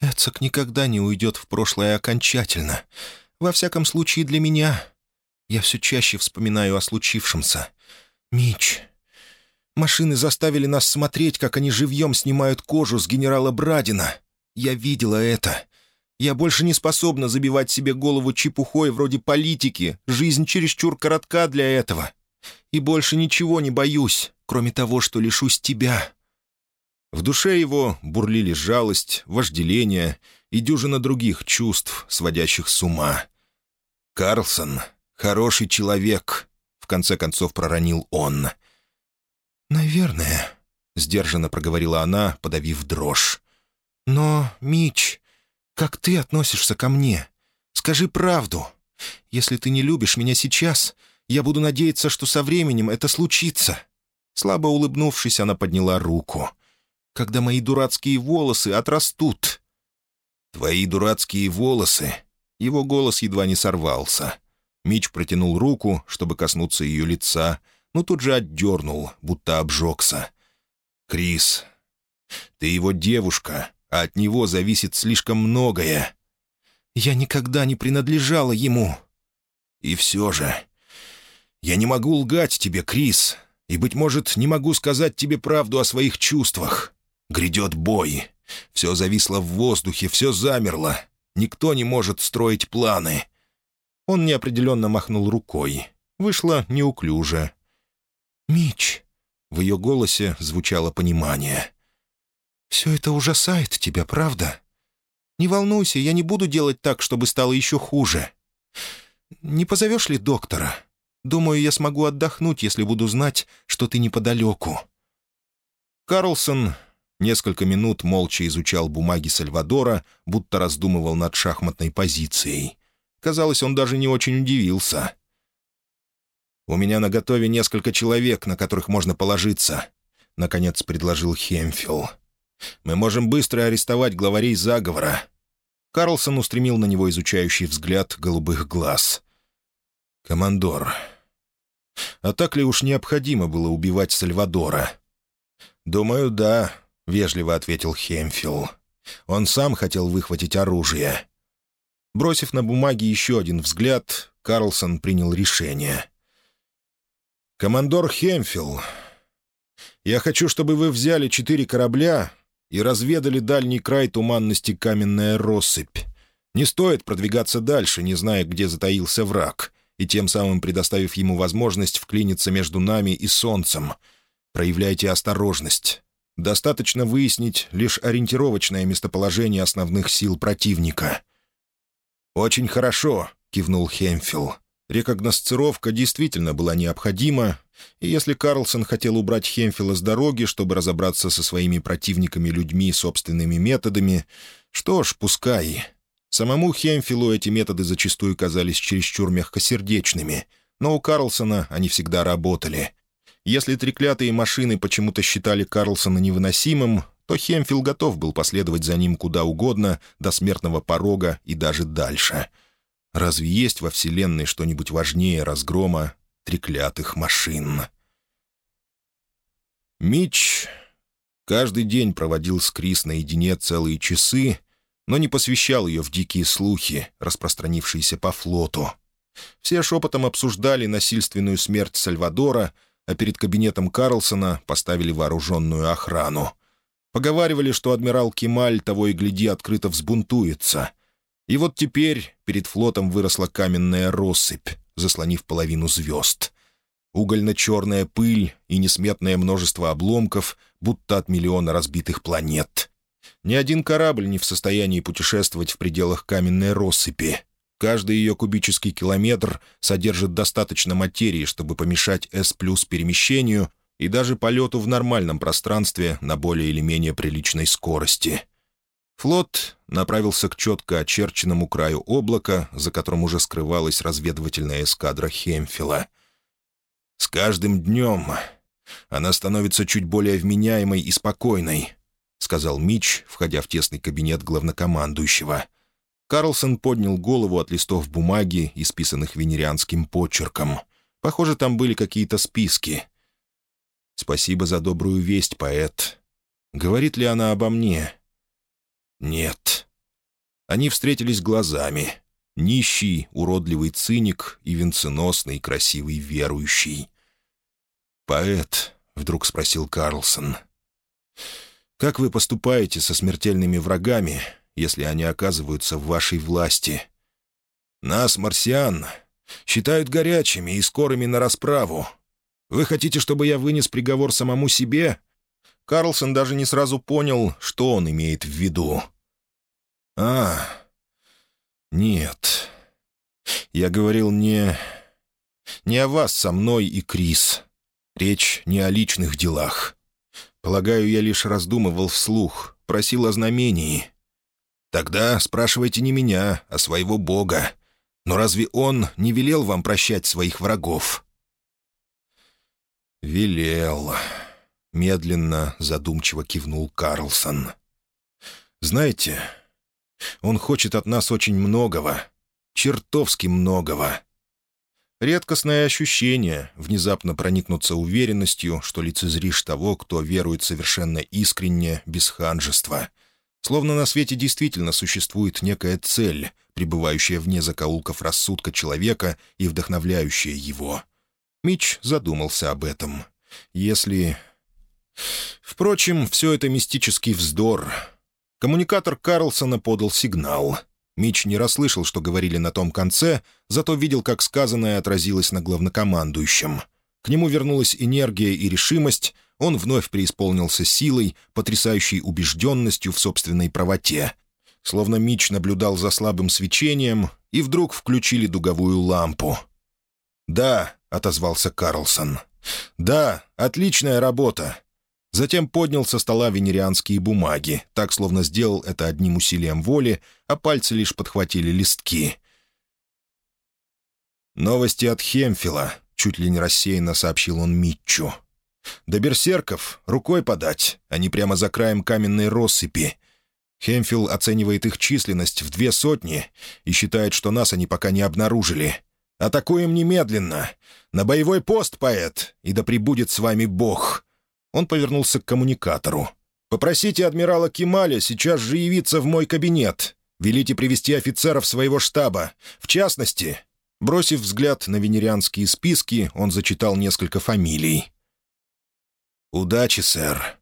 «Эцог никогда не уйдет в прошлое окончательно. Во всяком случае, для меня. Я все чаще вспоминаю о случившемся». «Мич, Машины заставили нас смотреть, как они живьем снимают кожу с генерала Брадина. Я видела это. Я больше не способна забивать себе голову чепухой вроде политики. Жизнь чересчур коротка для этого. И больше ничего не боюсь, кроме того, что лишусь тебя». В душе его бурлили жалость, вожделение и дюжина других чувств, сводящих с ума. «Карлсон — хороший человек», — в конце концов проронил он. «Наверное», — сдержанно проговорила она, подавив дрожь. «Но, Мич, как ты относишься ко мне? Скажи правду. Если ты не любишь меня сейчас, я буду надеяться, что со временем это случится». Слабо улыбнувшись, она подняла руку. «Когда мои дурацкие волосы отрастут». «Твои дурацкие волосы?» Его голос едва не сорвался. Мич протянул руку, чтобы коснуться ее лица, но тут же отдернул, будто обжегся. «Крис, ты его девушка, а от него зависит слишком многое». «Я никогда не принадлежала ему». «И все же, я не могу лгать тебе, Крис, и, быть может, не могу сказать тебе правду о своих чувствах. Грядет бой. Все зависло в воздухе, все замерло. Никто не может строить планы». Он неопределенно махнул рукой. Вышло неуклюже. «Мич!» — в ее голосе звучало понимание. «Все это ужасает тебя, правда? Не волнуйся, я не буду делать так, чтобы стало еще хуже. Не позовешь ли доктора?» Думаю, я смогу отдохнуть, если буду знать, что ты неподалеку». Карлсон несколько минут молча изучал бумаги Сальвадора, будто раздумывал над шахматной позицией. Казалось, он даже не очень удивился. «У меня на готове несколько человек, на которых можно положиться», — наконец предложил Хемфилл. «Мы можем быстро арестовать главарей заговора». Карлсон устремил на него изучающий взгляд голубых глаз. «Командор, а так ли уж необходимо было убивать Сальвадора?» «Думаю, да», — вежливо ответил Хемфилл. «Он сам хотел выхватить оружие». Бросив на бумаге еще один взгляд, Карлсон принял решение. «Командор Хемфилл, я хочу, чтобы вы взяли четыре корабля и разведали дальний край туманности каменная россыпь. Не стоит продвигаться дальше, не зная, где затаился враг и тем самым предоставив ему возможность вклиниться между нами и солнцем. Проявляйте осторожность. Достаточно выяснить лишь ориентировочное местоположение основных сил противника». «Очень хорошо», — кивнул Хемфилл. Рекогносцировка действительно была необходима, и если Карлсон хотел убрать Хемфилла с дороги, чтобы разобраться со своими противниками-людьми собственными методами, что ж, пускай. Самому Хемфилу эти методы зачастую казались чересчур мягкосердечными, но у Карлсона они всегда работали. Если треклятые машины почему-то считали Карлсона невыносимым, то Хемфил готов был последовать за ним куда угодно, до смертного порога и даже дальше. Разве есть во Вселенной что-нибудь важнее разгрома треклятых машин? Мич каждый день проводил с Крис наедине целые часы, но не посвящал ее в дикие слухи, распространившиеся по флоту. Все шепотом обсуждали насильственную смерть Сальвадора, а перед кабинетом Карлсона поставили вооруженную охрану. Поговаривали, что адмирал Кемаль того и гляди открыто взбунтуется. И вот теперь перед флотом выросла каменная россыпь, заслонив половину звезд. Угольно-черная пыль и несметное множество обломков, будто от миллиона разбитых планет. Ни один корабль не в состоянии путешествовать в пределах каменной россыпи. Каждый ее кубический километр содержит достаточно материи, чтобы помешать S перемещению и даже полету в нормальном пространстве на более или менее приличной скорости. Флот направился к четко очерченному краю облака, за которым уже скрывалась разведывательная эскадра Хемфила. С каждым днем она становится чуть более вменяемой и спокойной, — сказал Мич, входя в тесный кабинет главнокомандующего. Карлсон поднял голову от листов бумаги, исписанных венерианским почерком. Похоже, там были какие-то списки. «Спасибо за добрую весть, поэт. Говорит ли она обо мне?» «Нет». Они встретились глазами. Нищий, уродливый циник и венценосный, красивый верующий. «Поэт, вдруг спросил Карлсон. «Как вы поступаете со смертельными врагами, если они оказываются в вашей власти? Нас, марсиан, считают горячими и скорыми на расправу. Вы хотите, чтобы я вынес приговор самому себе?» Карлсон даже не сразу понял, что он имеет в виду. «А, нет. Я говорил не... не о вас со мной и Крис. Речь не о личных делах. Полагаю, я лишь раздумывал вслух, просил о знамении. Тогда спрашивайте не меня, а своего Бога. Но разве он не велел вам прощать своих врагов?» «Велел», — медленно, задумчиво кивнул Карлсон. «Знаете, он хочет от нас очень многого, чертовски многого. Редкостное ощущение — внезапно проникнуться уверенностью, что лицезришь того, кто верует совершенно искренне, без ханжества. Словно на свете действительно существует некая цель, пребывающая вне закоулков рассудка человека и вдохновляющая его. Мич задумался об этом. Если... Впрочем, все это мистический вздор — Коммуникатор Карлсона подал сигнал. Мич не расслышал, что говорили на том конце, зато видел, как сказанное отразилось на главнокомандующем. К нему вернулась энергия и решимость, он вновь преисполнился силой, потрясающей убежденностью в собственной правоте. Словно Мич наблюдал за слабым свечением, и вдруг включили дуговую лампу. «Да», — отозвался Карлсон. «Да, отличная работа. Затем поднял со стола венерианские бумаги, так, словно сделал это одним усилием воли, а пальцы лишь подхватили листки. «Новости от Хемфила», — чуть ли не рассеянно сообщил он Митчу. «До берсерков рукой подать, а не прямо за краем каменной россыпи. Хемфил оценивает их численность в две сотни и считает, что нас они пока не обнаружили. Атакуем немедленно. На боевой пост, поэт, и да пребудет с вами Бог». Он повернулся к коммуникатору. «Попросите адмирала Кемаля сейчас же явиться в мой кабинет. Велите привести офицеров своего штаба. В частности...» Бросив взгляд на венерианские списки, он зачитал несколько фамилий. «Удачи, сэр».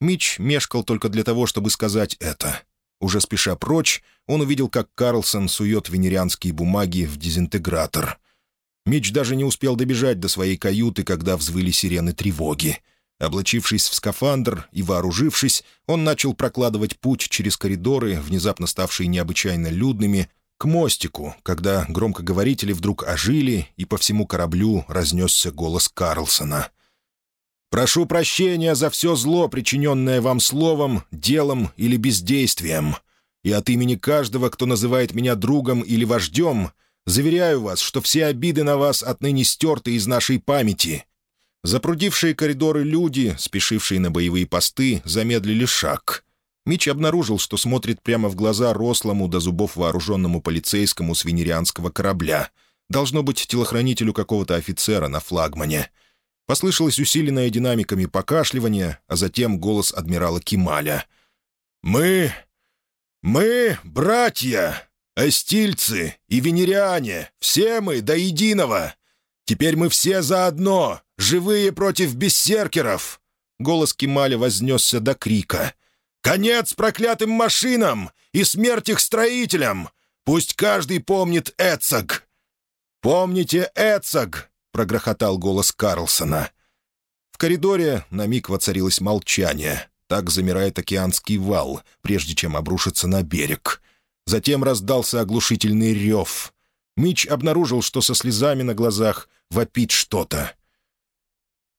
Мич мешкал только для того, чтобы сказать это. Уже спеша прочь, он увидел, как Карлсон сует венерианские бумаги в дезинтегратор. Мич даже не успел добежать до своей каюты, когда взвыли сирены тревоги — Облачившись в скафандр и вооружившись, он начал прокладывать путь через коридоры, внезапно ставшие необычайно людными, к мостику, когда громкоговорители вдруг ожили, и по всему кораблю разнесся голос Карлсона. «Прошу прощения за все зло, причиненное вам словом, делом или бездействием. И от имени каждого, кто называет меня другом или вождем, заверяю вас, что все обиды на вас отныне стерты из нашей памяти, Запрудившие коридоры люди, спешившие на боевые посты, замедлили шаг. Мич обнаружил, что смотрит прямо в глаза рослому до зубов вооруженному полицейскому с венерианского корабля. Должно быть телохранителю какого-то офицера на флагмане. Послышалось усиленное динамиками покашливание, а затем голос адмирала Кималя. «Мы... мы, братья, астильцы и венериане, все мы до единого. Теперь мы все заодно, Живые против бессеркеров!» Голос Кемаля вознесся до крика. «Конец проклятым машинам и смерть их строителям! Пусть каждый помнит Эцог!» «Помните Эцог!» — прогрохотал голос Карлсона. В коридоре на миг воцарилось молчание. Так замирает океанский вал, прежде чем обрушиться на берег. Затем раздался оглушительный рев. Мич обнаружил, что со слезами на глазах вопит что-то.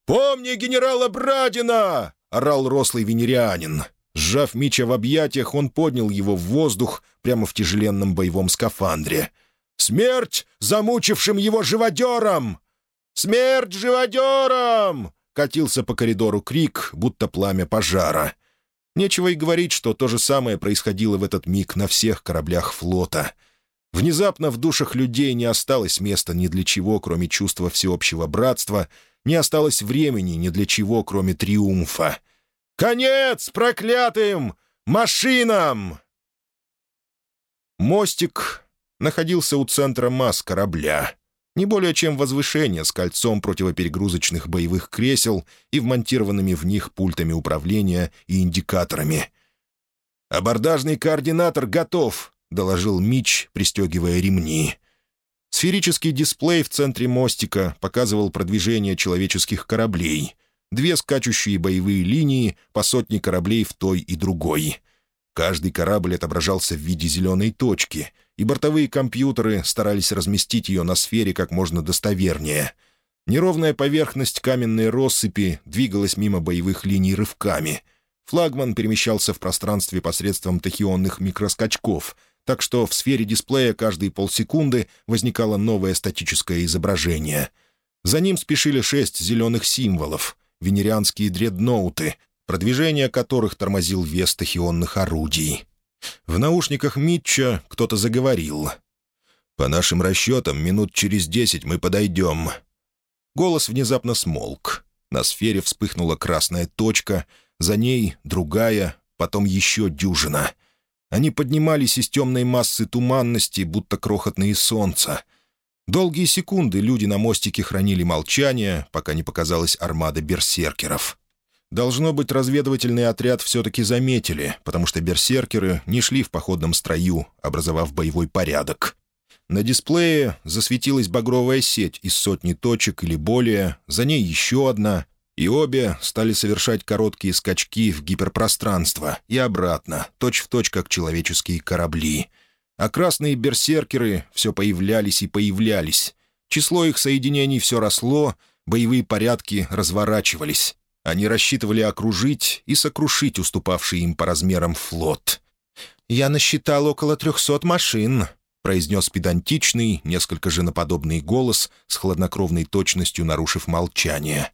«Помни генерала Брадина!» — орал рослый венерианин. Сжав Мича в объятиях, он поднял его в воздух прямо в тяжеленном боевом скафандре. «Смерть замучившим его живодерам!» «Смерть живодерам!» — катился по коридору крик, будто пламя пожара. Нечего и говорить, что то же самое происходило в этот миг на всех кораблях флота. Внезапно в душах людей не осталось места ни для чего, кроме чувства всеобщего братства — не осталось времени ни для чего, кроме триумфа. «Конец проклятым машинам!» Мостик находился у центра масс корабля. Не более чем возвышение с кольцом противоперегрузочных боевых кресел и вмонтированными в них пультами управления и индикаторами. «Абордажный координатор готов», — доложил Мич, пристегивая ремни. Сферический дисплей в центре мостика показывал продвижение человеческих кораблей. Две скачущие боевые линии по сотне кораблей в той и другой. Каждый корабль отображался в виде зеленой точки — и бортовые компьютеры старались разместить ее на сфере как можно достовернее. Неровная поверхность каменной россыпи двигалась мимо боевых линий рывками. Флагман перемещался в пространстве посредством тахионных микроскачков, так что в сфере дисплея каждые полсекунды возникало новое статическое изображение. За ним спешили шесть зеленых символов — венерианские дредноуты, продвижение которых тормозил вес тахионных орудий. В наушниках Митча кто-то заговорил. «По нашим расчетам, минут через десять мы подойдем». Голос внезапно смолк. На сфере вспыхнула красная точка, за ней другая, потом еще дюжина. Они поднимались из темной массы туманности, будто крохотные солнца. Долгие секунды люди на мостике хранили молчание, пока не показалась армада берсеркеров. Должно быть, разведывательный отряд все-таки заметили, потому что берсеркеры не шли в походном строю, образовав боевой порядок. На дисплее засветилась багровая сеть из сотни точек или более, за ней еще одна, и обе стали совершать короткие скачки в гиперпространство и обратно, точь-в-точь, точь, как человеческие корабли. А красные берсеркеры все появлялись и появлялись. Число их соединений все росло, боевые порядки разворачивались. Они рассчитывали окружить и сокрушить уступавший им по размерам флот. «Я насчитал около трехсот машин», — произнес педантичный, несколько женоподобный голос, с хладнокровной точностью нарушив молчание.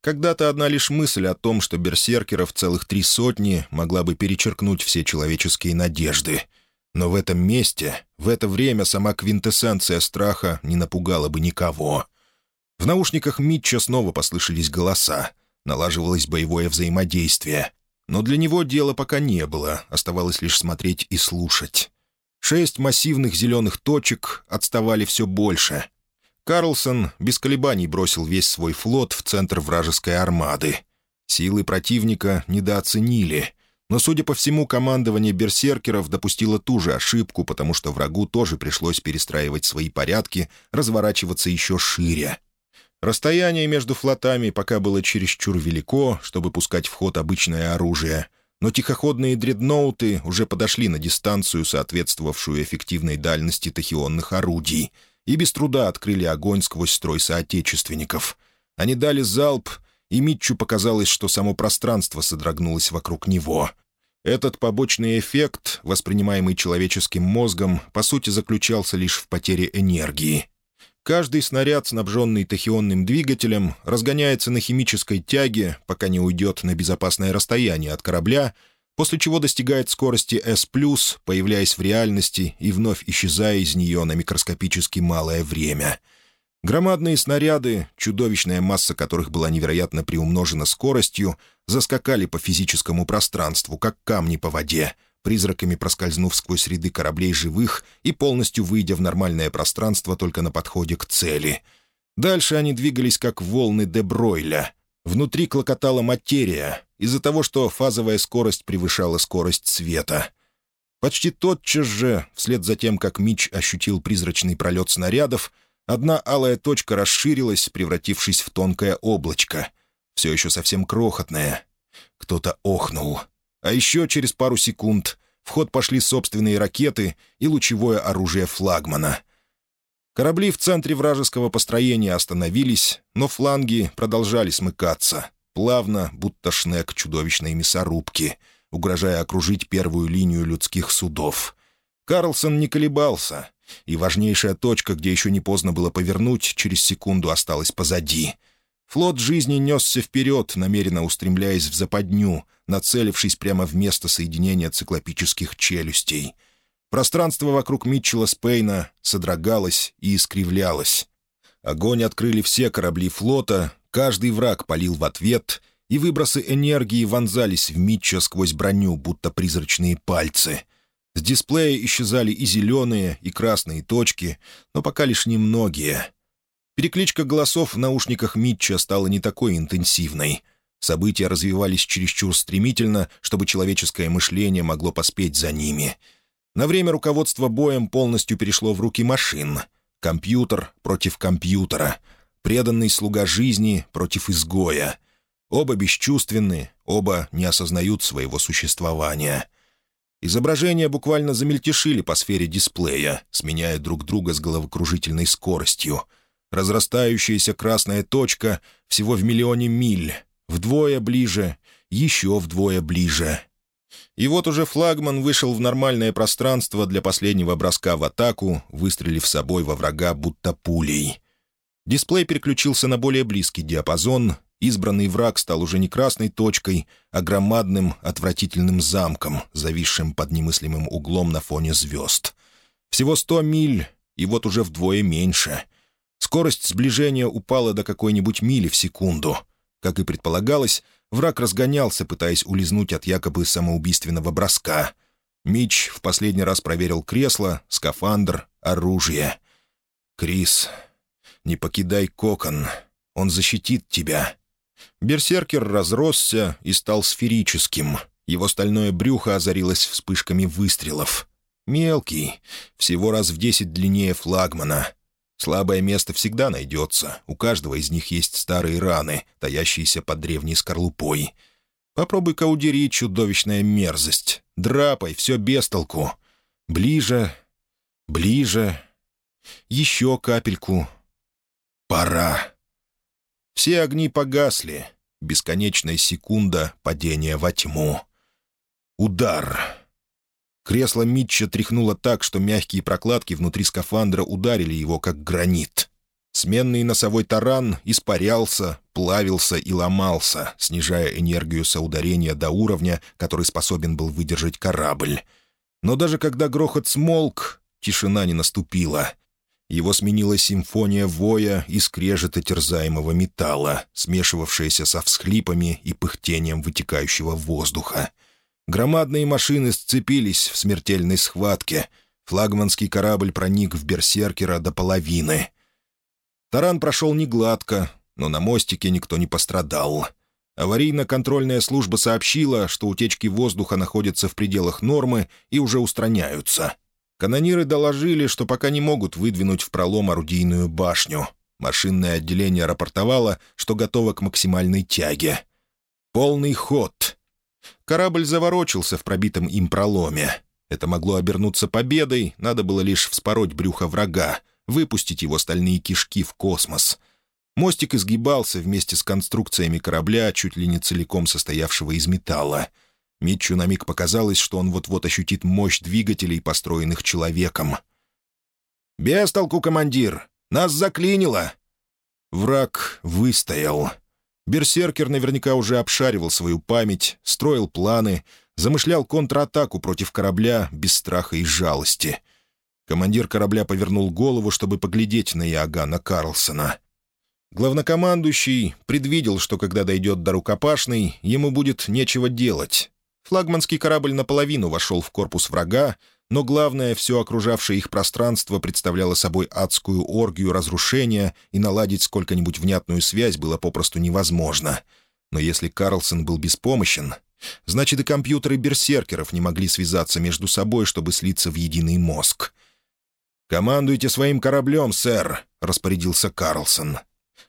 Когда-то одна лишь мысль о том, что берсеркеров целых три сотни, могла бы перечеркнуть все человеческие надежды. Но в этом месте, в это время сама квинтэссенция страха не напугала бы никого. В наушниках Митча снова послышались голоса — налаживалось боевое взаимодействие. Но для него дела пока не было, оставалось лишь смотреть и слушать. Шесть массивных зеленых точек отставали все больше. Карлсон без колебаний бросил весь свой флот в центр вражеской армады. Силы противника недооценили, но, судя по всему, командование берсеркеров допустило ту же ошибку, потому что врагу тоже пришлось перестраивать свои порядки, разворачиваться еще шире. Расстояние между флотами пока было чересчур велико, чтобы пускать в ход обычное оружие, но тихоходные дредноуты уже подошли на дистанцию, соответствовавшую эффективной дальности тахионных орудий, и без труда открыли огонь сквозь строй соотечественников. Они дали залп, и Митчу показалось, что само пространство содрогнулось вокруг него. Этот побочный эффект, воспринимаемый человеческим мозгом, по сути заключался лишь в потере энергии — Каждый снаряд, снабженный тахионным двигателем, разгоняется на химической тяге, пока не уйдет на безопасное расстояние от корабля, после чего достигает скорости S+, появляясь в реальности и вновь исчезая из нее на микроскопически малое время. Громадные снаряды, чудовищная масса которых была невероятно приумножена скоростью, заскакали по физическому пространству, как камни по воде — призраками проскользнув сквозь ряды кораблей живых и полностью выйдя в нормальное пространство только на подходе к цели. Дальше они двигались как волны Дебройля. Внутри клокотала материя из-за того, что фазовая скорость превышала скорость света. Почти тотчас же, вслед за тем, как Мич ощутил призрачный пролет снарядов, одна алая точка расширилась, превратившись в тонкое облачко. Все еще совсем крохотное. Кто-то охнул — а еще через пару секунд в ход пошли собственные ракеты и лучевое оружие флагмана. Корабли в центре вражеского построения остановились, но фланги продолжали смыкаться, плавно, будто шнек чудовищной мясорубки, угрожая окружить первую линию людских судов. Карлсон не колебался, и важнейшая точка, где еще не поздно было повернуть, через секунду осталась позади — Флот жизни несся вперед, намеренно устремляясь в западню, нацелившись прямо в место соединения циклопических челюстей. Пространство вокруг Митчелла Спейна содрогалось и искривлялось. Огонь открыли все корабли флота, каждый враг палил в ответ, и выбросы энергии вонзались в Митча сквозь броню, будто призрачные пальцы. С дисплея исчезали и зеленые, и красные точки, но пока лишь немногие — Перекличка голосов в наушниках Митча стала не такой интенсивной. События развивались чересчур стремительно, чтобы человеческое мышление могло поспеть за ними. На время руководство боем полностью перешло в руки машин. Компьютер против компьютера. Преданный слуга жизни против изгоя. Оба бесчувственны, оба не осознают своего существования. Изображения буквально замельтешили по сфере дисплея, сменяя друг друга с головокружительной скоростью — Разрастающаяся красная точка всего в миллионе миль, вдвое ближе, еще вдвое ближе. И вот уже флагман вышел в нормальное пространство для последнего броска в атаку, выстрелив собой во врага будто пулей. Дисплей переключился на более близкий диапазон, избранный враг стал уже не красной точкой, а громадным, отвратительным замком, зависшим под немыслимым углом на фоне звезд. Всего сто миль, и вот уже вдвое меньше — Скорость сближения упала до какой-нибудь мили в секунду. Как и предполагалось, враг разгонялся, пытаясь улизнуть от якобы самоубийственного броска. Мич в последний раз проверил кресло, скафандр, оружие. «Крис, не покидай кокон. Он защитит тебя». Берсеркер разросся и стал сферическим. Его стальное брюхо озарилось вспышками выстрелов. Мелкий, всего раз в десять длиннее флагмана. Слабое место всегда найдется, у каждого из них есть старые раны, таящиеся под древней скорлупой. Попробуй-ка удери чудовищная мерзость. Драпай, все без толку. Ближе, ближе, еще капельку. Пора. Все огни погасли. Бесконечная секунда падения во тьму. Удар. Кресло Митча тряхнуло так, что мягкие прокладки внутри скафандра ударили его, как гранит. Сменный носовой таран испарялся, плавился и ломался, снижая энергию соударения до уровня, который способен был выдержать корабль. Но даже когда грохот смолк, тишина не наступила. Его сменила симфония воя и скрежета терзаемого металла, смешивавшаяся со всхлипами и пыхтением вытекающего воздуха — Громадные машины сцепились в смертельной схватке. Флагманский корабль проник в берсеркера до половины. Таран прошел негладко, но на мостике никто не пострадал. Аварийно-контрольная служба сообщила, что утечки воздуха находятся в пределах нормы и уже устраняются. Канониры доложили, что пока не могут выдвинуть в пролом орудийную башню. Машинное отделение рапортовало, что готово к максимальной тяге. Полный ход. Корабль заворочился в пробитом им проломе. Это могло обернуться победой, надо было лишь вспороть брюхо врага, выпустить его стальные кишки в космос. Мостик изгибался вместе с конструкциями корабля, чуть ли не целиком состоявшего из металла. Митчу на миг показалось, что он вот-вот ощутит мощь двигателей, построенных человеком. «Без толку, командир! Нас заклинило!» Враг выстоял. Берсеркер наверняка уже обшаривал свою память, строил планы, замышлял контратаку против корабля без страха и жалости. Командир корабля повернул голову, чтобы поглядеть на Иоганна Карлсона. Главнокомандующий предвидел, что когда дойдет до рукопашной, ему будет нечего делать. Флагманский корабль наполовину вошел в корпус врага, но главное, все окружавшее их пространство представляло собой адскую оргию разрушения, и наладить сколько-нибудь внятную связь было попросту невозможно. Но если Карлсон был беспомощен, значит и компьютеры берсеркеров не могли связаться между собой, чтобы слиться в единый мозг. «Командуйте своим кораблем, сэр», — распорядился Карлсон.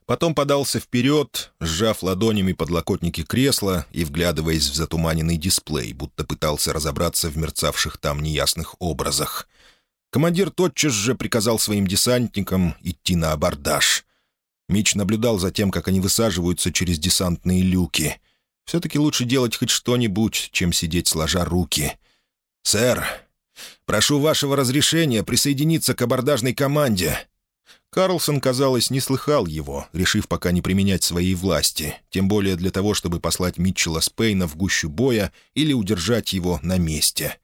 Потом подался вперед, сжав ладонями подлокотники кресла и вглядываясь в затуманенный дисплей, будто пытался разобраться в мерцавших там неясных образах. Командир тотчас же приказал своим десантникам идти на абордаж. Мич наблюдал за тем, как они высаживаются через десантные люки. Все-таки лучше делать хоть что-нибудь, чем сидеть сложа руки. «Сэр, прошу вашего разрешения присоединиться к абордажной команде», Карлсон, казалось, не слыхал его, решив пока не применять своей власти, тем более для того, чтобы послать Митчелла Спейна в гущу боя или удержать его на месте.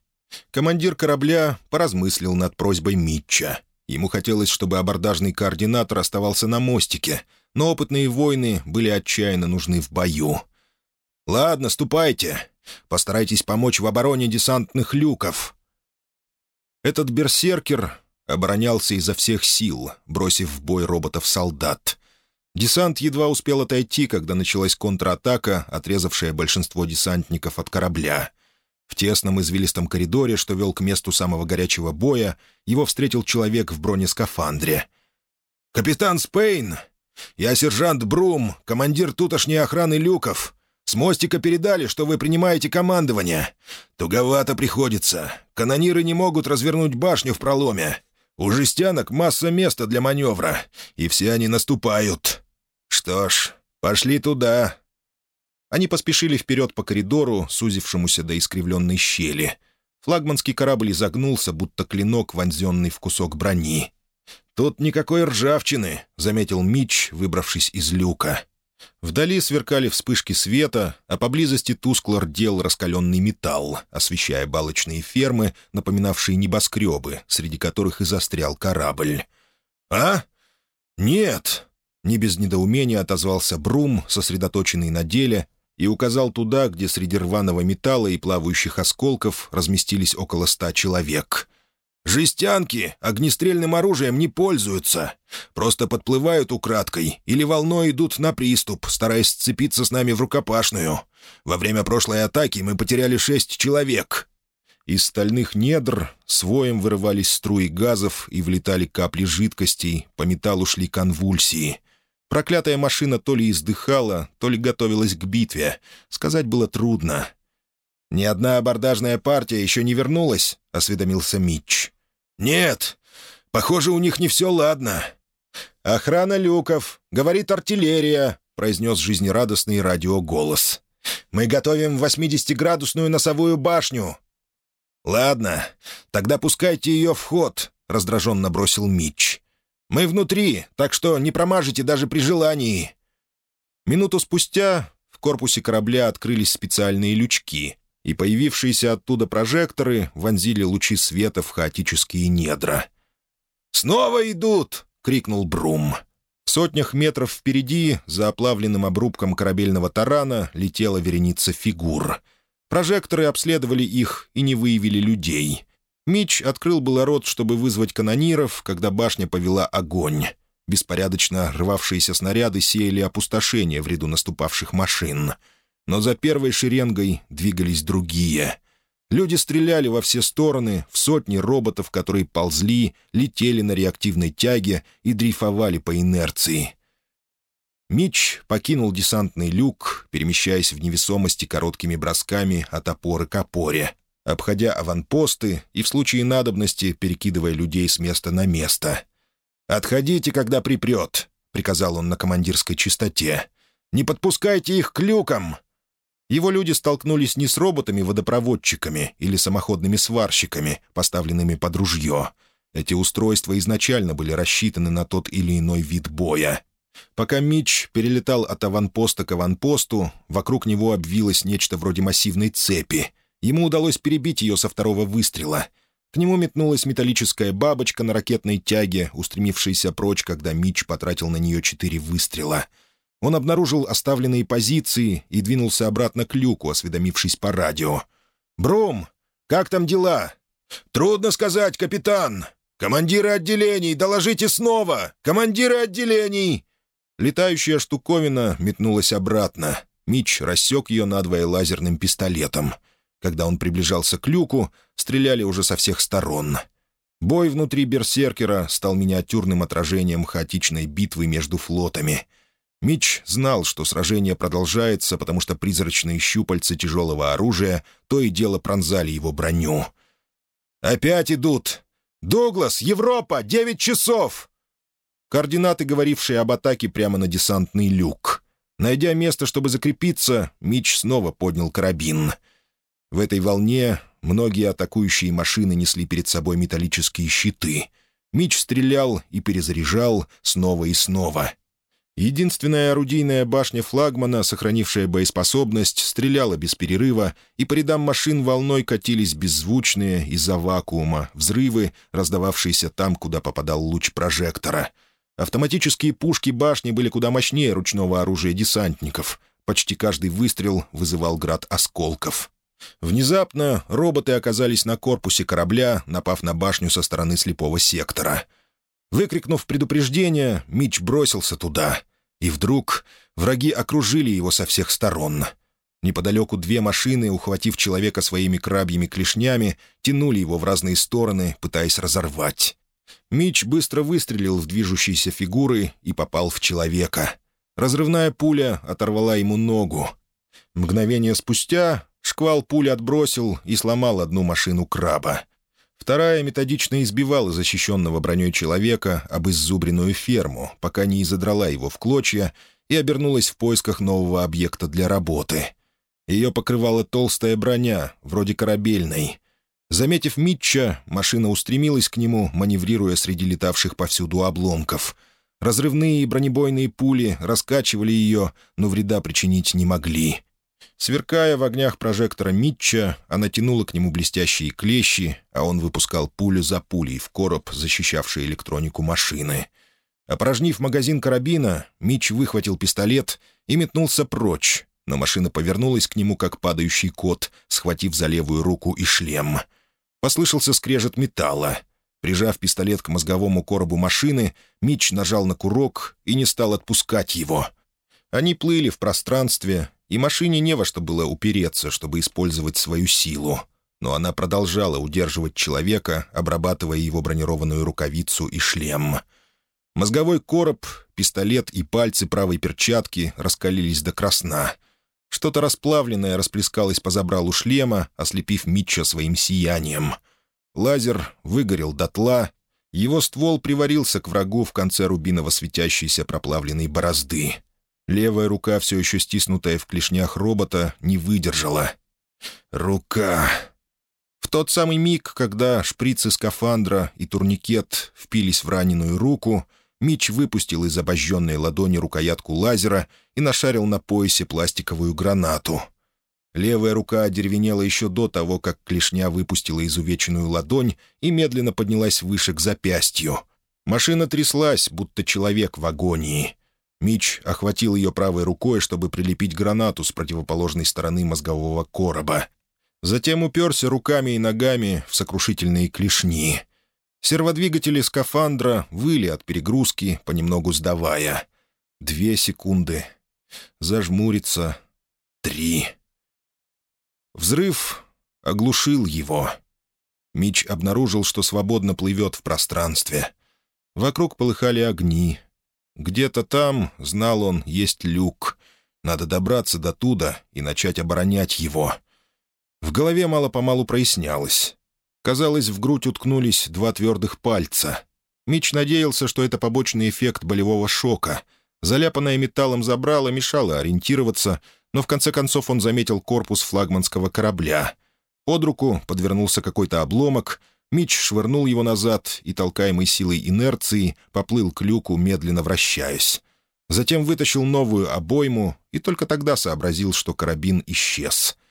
Командир корабля поразмыслил над просьбой Митча. Ему хотелось, чтобы абордажный координатор оставался на мостике, но опытные воины были отчаянно нужны в бою. «Ладно, ступайте. Постарайтесь помочь в обороне десантных люков». Этот берсеркер оборонялся изо всех сил, бросив в бой роботов-солдат. Десант едва успел отойти, когда началась контратака, отрезавшая большинство десантников от корабля. В тесном извилистом коридоре, что вел к месту самого горячего боя, его встретил человек в бронескафандре. «Капитан Спейн! Я сержант Брум, командир тутошней охраны люков. С мостика передали, что вы принимаете командование. Туговато приходится. Канониры не могут развернуть башню в проломе. У жестянок масса места для маневра, и все они наступают. Что ж, пошли туда». Они поспешили вперед по коридору, сузившемуся до искривленной щели. Флагманский корабль изогнулся, будто клинок, вонзенный в кусок брони. «Тут никакой ржавчины», — заметил Мич, выбравшись из люка. Вдали сверкали вспышки света, а поблизости тускло рдел раскаленный металл, освещая балочные фермы, напоминавшие небоскребы, среди которых и застрял корабль. «А? Нет!» — не без недоумения отозвался Брум, сосредоточенный на деле, и указал туда, где среди рваного металла и плавающих осколков разместились около ста человек. Жестянки огнестрельным оружием не пользуются. Просто подплывают украдкой или волной идут на приступ, стараясь сцепиться с нами в рукопашную. Во время прошлой атаки мы потеряли шесть человек». Из стальных недр своем вырывались струи газов и влетали капли жидкостей, по металлу шли конвульсии. Проклятая машина то ли издыхала, то ли готовилась к битве. Сказать было трудно. «Ни одна абордажная партия еще не вернулась», — осведомился Митч. «Нет, похоже, у них не все ладно». «Охрана люков, говорит артиллерия», — произнес жизнерадостный радиоголос. «Мы готовим 80-градусную носовую башню». «Ладно, тогда пускайте ее в ход», — раздраженно бросил Митч. «Мы внутри, так что не промажете даже при желании». Минуту спустя в корпусе корабля открылись специальные лючки, и появившиеся оттуда прожекторы вонзили лучи света в хаотические недра. «Снова идут!» — крикнул Брум. В сотнях метров впереди, за оплавленным обрубком корабельного тарана, летела вереница фигур. Прожекторы обследовали их и не выявили людей. Мич открыл было рот, чтобы вызвать канониров, когда башня повела огонь. Беспорядочно рвавшиеся снаряды сеяли опустошение в ряду наступавших машин — но за первой шеренгой двигались другие. Люди стреляли во все стороны, в сотни роботов, которые ползли, летели на реактивной тяге и дрейфовали по инерции. Мич покинул десантный люк, перемещаясь в невесомости короткими бросками от опоры к опоре, обходя аванпосты и в случае надобности перекидывая людей с места на место. «Отходите, когда припрет», — приказал он на командирской чистоте. «Не подпускайте их к люкам. Его люди столкнулись не с роботами-водопроводчиками или самоходными сварщиками, поставленными под ружье. Эти устройства изначально были рассчитаны на тот или иной вид боя. Пока Мич перелетал от аванпоста к аванпосту, вокруг него обвилось нечто вроде массивной цепи. Ему удалось перебить ее со второго выстрела. К нему метнулась металлическая бабочка на ракетной тяге, устремившаяся прочь, когда Мич потратил на нее четыре выстрела — он обнаружил оставленные позиции и двинулся обратно к люку, осведомившись по радио. «Брум, как там дела?» «Трудно сказать, капитан. Командиры отделений, доложите снова! Командиры отделений!» Летающая штуковина метнулась обратно. Мич рассек ее надвое лазерным пистолетом. Когда он приближался к люку, стреляли уже со всех сторон. Бой внутри берсеркера стал миниатюрным отражением хаотичной битвы между флотами — Мич знал, что сражение продолжается, потому что призрачные щупальца тяжелого оружия то и дело пронзали его броню. «Опять идут! Дуглас, Европа, девять часов!» Координаты, говорившие об атаке прямо на десантный люк. Найдя место, чтобы закрепиться, Мич снова поднял карабин. В этой волне многие атакующие машины несли перед собой металлические щиты. Мич стрелял и перезаряжал снова и снова — Единственная орудийная башня флагмана, сохранившая боеспособность, стреляла без перерыва, и по рядам машин волной катились беззвучные из-за вакуума взрывы, раздававшиеся там, куда попадал луч прожектора. Автоматические пушки башни были куда мощнее ручного оружия десантников. Почти каждый выстрел вызывал град осколков. Внезапно роботы оказались на корпусе корабля, напав на башню со стороны слепого сектора. Выкрикнув предупреждение, Мич бросился туда. И вдруг враги окружили его со всех сторон. Неподалеку две машины, ухватив человека своими крабьими клешнями, тянули его в разные стороны, пытаясь разорвать. Мич быстро выстрелил в движущиеся фигуры и попал в человека. Разрывная пуля оторвала ему ногу. Мгновение спустя шквал пули отбросил и сломал одну машину краба. Вторая методично избивала защищенного броней человека об иззубренную ферму, пока не изодрала его в клочья и обернулась в поисках нового объекта для работы. Ее покрывала толстая броня, вроде корабельной. Заметив Митча, машина устремилась к нему, маневрируя среди летавших повсюду обломков. Разрывные и бронебойные пули раскачивали ее, но вреда причинить не могли. Сверкая в огнях прожектора Митча, она тянула к нему блестящие клещи, а он выпускал пулю за пулей в короб, защищавший электронику машины. Опорожнив магазин карабина, Митч выхватил пистолет и метнулся прочь, но машина повернулась к нему, как падающий кот, схватив за левую руку и шлем. Послышался скрежет металла. Прижав пистолет к мозговому коробу машины, Митч нажал на курок и не стал отпускать его. Они плыли в пространстве, и машине не во что было упереться, чтобы использовать свою силу. Но она продолжала удерживать человека, обрабатывая его бронированную рукавицу и шлем. Мозговой короб, пистолет и пальцы правой перчатки раскалились до красна — что-то расплавленное расплескалось по забралу шлема, ослепив Митча своим сиянием. Лазер выгорел дотла, его ствол приварился к врагу в конце рубиново светящейся проплавленной борозды. Левая рука, все еще стиснутая в клешнях робота, не выдержала. Рука. В тот самый миг, когда шприцы скафандра и турникет впились в раненую руку — Мич выпустил из обожженной ладони рукоятку лазера и нашарил на поясе пластиковую гранату. Левая рука одеревенела еще до того, как клешня выпустила изувеченную ладонь и медленно поднялась выше к запястью. Машина тряслась, будто человек в агонии. Мич охватил ее правой рукой, чтобы прилепить гранату с противоположной стороны мозгового короба. Затем уперся руками и ногами в сокрушительные клешни — Серводвигатели скафандра выли от перегрузки, понемногу сдавая. Две секунды. Зажмуриться. Три. Взрыв оглушил его. Мич обнаружил, что свободно плывет в пространстве. Вокруг полыхали огни. Где-то там, знал он, есть люк. Надо добраться до туда и начать оборонять его. В голове мало-помалу прояснялось. Казалось, в грудь уткнулись два твердых пальца. Мич надеялся, что это побочный эффект болевого шока. Заляпанное металлом забрало мешало ориентироваться, но в конце концов он заметил корпус флагманского корабля. Под руку подвернулся какой-то обломок. Мич швырнул его назад и, толкаемый силой инерции, поплыл к люку, медленно вращаясь. Затем вытащил новую обойму и только тогда сообразил, что карабин исчез —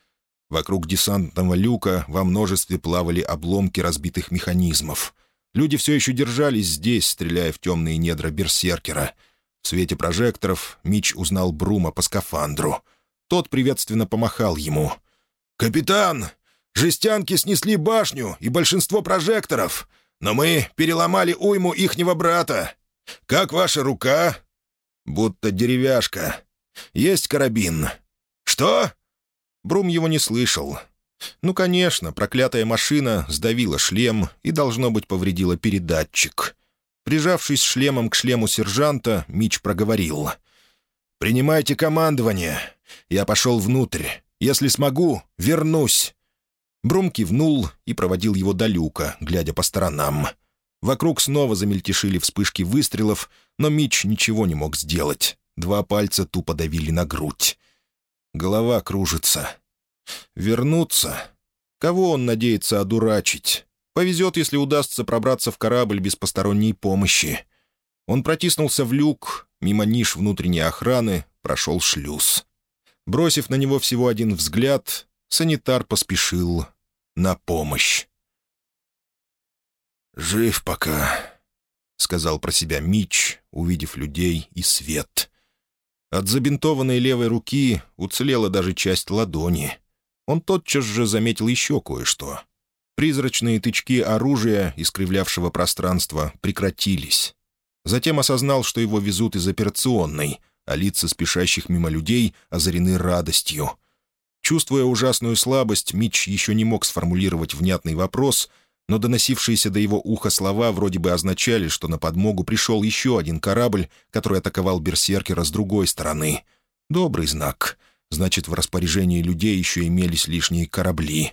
Вокруг десантного люка во множестве плавали обломки разбитых механизмов. Люди все еще держались здесь, стреляя в темные недра берсеркера. В свете прожекторов Мич узнал Брума по скафандру. Тот приветственно помахал ему. «Капитан, жестянки снесли башню и большинство прожекторов, но мы переломали уйму ихнего брата. Как ваша рука?» «Будто деревяшка. Есть карабин». «Что?» Брум его не слышал. Ну, конечно, проклятая машина сдавила шлем и, должно быть, повредила передатчик. Прижавшись шлемом к шлему сержанта, Мич проговорил. «Принимайте командование. Я пошел внутрь. Если смогу, вернусь». Брум кивнул и проводил его до люка, глядя по сторонам. Вокруг снова замельтешили вспышки выстрелов, но Мич ничего не мог сделать. Два пальца тупо давили на грудь. Голова кружится. Вернуться? Кого он надеется одурачить? Повезет, если удастся пробраться в корабль без посторонней помощи. Он протиснулся в люк, мимо ниш внутренней охраны, прошел шлюз. Бросив на него всего один взгляд, санитар поспешил на помощь. «Жив пока», — сказал про себя Мич, увидев людей и свет. От забинтованной левой руки уцелела даже часть ладони. он тотчас же заметил еще кое-что. Призрачные тычки оружия, искривлявшего пространство, прекратились. Затем осознал, что его везут из операционной, а лица спешащих мимо людей озарены радостью. Чувствуя ужасную слабость, Митч еще не мог сформулировать внятный вопрос, но доносившиеся до его уха слова вроде бы означали, что на подмогу пришел еще один корабль, который атаковал Берсеркера с другой стороны. Добрый знак. Значит, в распоряжении людей еще имелись лишние корабли.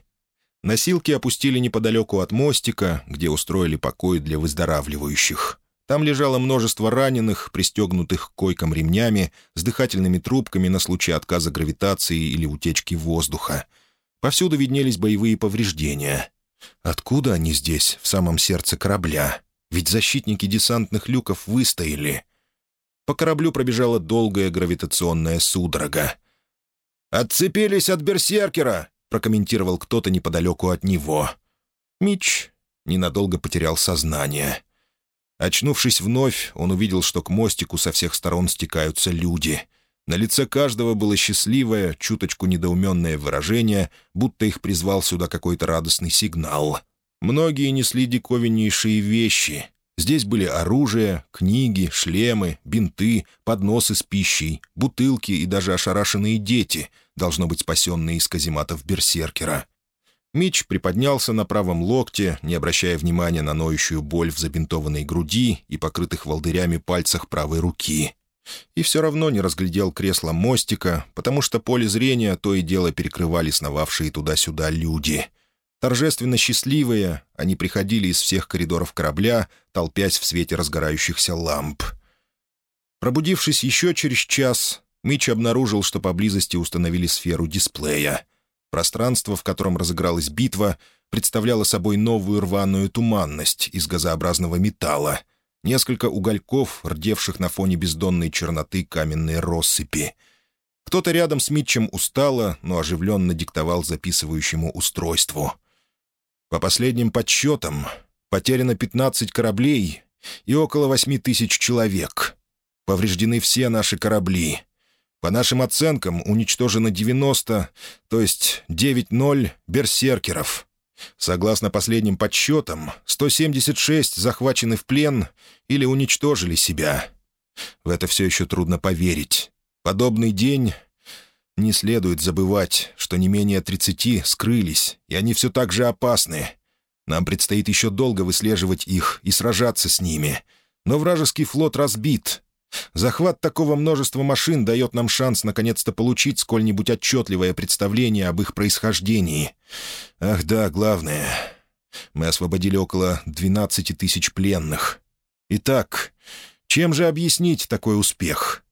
Носилки опустили неподалеку от мостика, где устроили покой для выздоравливающих. Там лежало множество раненых, пристегнутых к койкам ремнями, с дыхательными трубками на случай отказа гравитации или утечки воздуха. Повсюду виднелись боевые повреждения. Откуда они здесь, в самом сердце корабля? Ведь защитники десантных люков выстояли. По кораблю пробежала долгая гравитационная судорога. «Отцепились от берсеркера!» — прокомментировал кто-то неподалеку от него. Мич ненадолго потерял сознание. Очнувшись вновь, он увидел, что к мостику со всех сторон стекаются люди. На лице каждого было счастливое, чуточку недоуменное выражение, будто их призвал сюда какой-то радостный сигнал. Многие несли диковиннейшие вещи. Здесь были оружие, книги, шлемы, бинты, подносы с пищей, бутылки и даже ошарашенные дети, должно быть спасенные из казематов берсеркера. Мич приподнялся на правом локте, не обращая внимания на ноющую боль в забинтованной груди и покрытых волдырями пальцах правой руки. И все равно не разглядел кресло мостика, потому что поле зрения то и дело перекрывали сновавшие туда-сюда люди. Торжественно счастливые, они приходили из всех коридоров корабля, толпясь в свете разгорающихся ламп. Пробудившись еще через час, Митч обнаружил, что поблизости установили сферу дисплея. Пространство, в котором разыгралась битва, представляло собой новую рваную туманность из газообразного металла, несколько угольков, рдевших на фоне бездонной черноты каменной россыпи. Кто-то рядом с Митчем устало, но оживленно диктовал записывающему устройству. По последним подсчетам, потеряно 15 кораблей и около 8 тысяч человек. Повреждены все наши корабли. По нашим оценкам, уничтожено 90, то есть 9-0 берсеркеров. Согласно последним подсчетам, 176 захвачены в плен или уничтожили себя. В это все еще трудно поверить. Подобный день... Не следует забывать, что не менее 30 скрылись, и они все так же опасны. Нам предстоит еще долго выслеживать их и сражаться с ними. Но вражеский флот разбит, Захват такого множества машин дает нам шанс наконец-то получить сколь-нибудь отчетливое представление об их происхождении. Ах да, главное. Мы освободили около 12 тысяч пленных. Итак, чем же объяснить такой успех?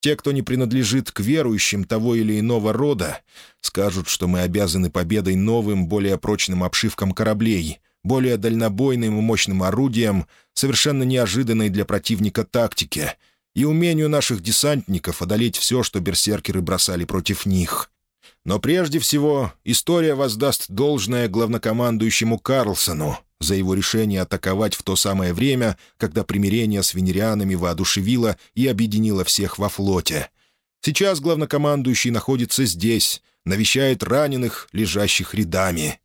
Те, кто не принадлежит к верующим того или иного рода, скажут, что мы обязаны победой новым, более прочным обшивкам кораблей, более дальнобойным и мощным орудием, совершенно неожиданной для противника тактики — и умению наших десантников одолеть все, что берсеркеры бросали против них. Но прежде всего история воздаст должное главнокомандующему Карлсону за его решение атаковать в то самое время, когда примирение с венерианами воодушевило и объединило всех во флоте. Сейчас главнокомандующий находится здесь, навещает раненых, лежащих рядами.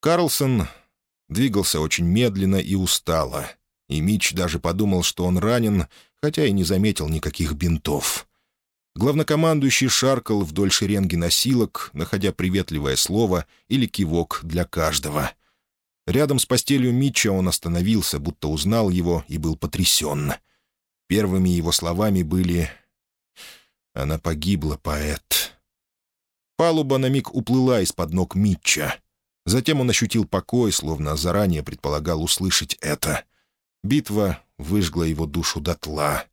Карлсон двигался очень медленно и устало, и Мич даже подумал, что он ранен, хотя и не заметил никаких бинтов. Главнокомандующий шаркал вдоль шеренги носилок, находя приветливое слово или кивок для каждого. Рядом с постелью Митча он остановился, будто узнал его и был потрясен. Первыми его словами были «Она погибла, поэт». Палуба на миг уплыла из-под ног Митча. Затем он ощутил покой, словно заранее предполагал услышать это. Битва выжгла его душу дотла.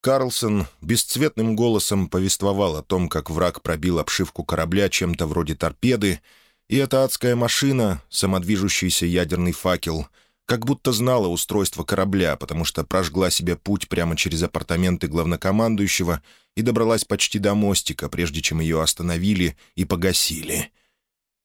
Карлсон бесцветным голосом повествовал о том, как враг пробил обшивку корабля чем-то вроде торпеды, и эта адская машина, самодвижущийся ядерный факел, как будто знала устройство корабля, потому что прожгла себе путь прямо через апартаменты главнокомандующего и добралась почти до мостика, прежде чем ее остановили и погасили.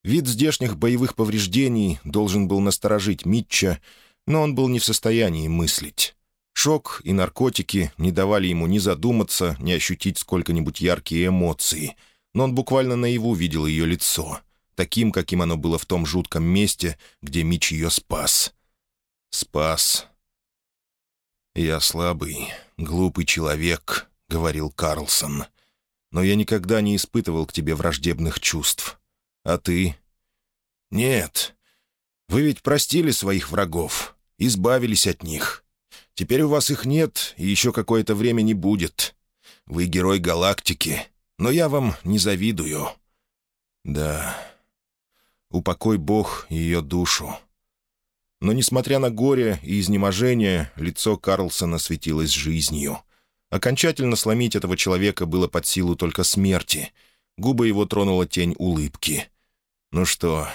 Вид здешних боевых повреждений должен был насторожить Митча, но он был не в состоянии мыслить. Шок и наркотики не давали ему ни задуматься, ни ощутить сколько-нибудь яркие эмоции. но он буквально наяву видел ее лицо, таким, каким оно было в том жутком месте, где Мич ее спас. Спас. «Я слабый, глупый человек», — говорил Карлсон. «Но я никогда не испытывал к тебе враждебных чувств. А ты?» «Нет. Вы ведь простили своих врагов, избавились от них. Теперь у вас их нет и еще какое-то время не будет. Вы герой галактики, но я вам не завидую». «Да, упокой Бог ее душу». Но, несмотря на горе и изнеможение, лицо Карлсона светилось жизнью. Окончательно сломить этого человека было под силу только смерти. Губы его тронула тень улыбки. «Ну что,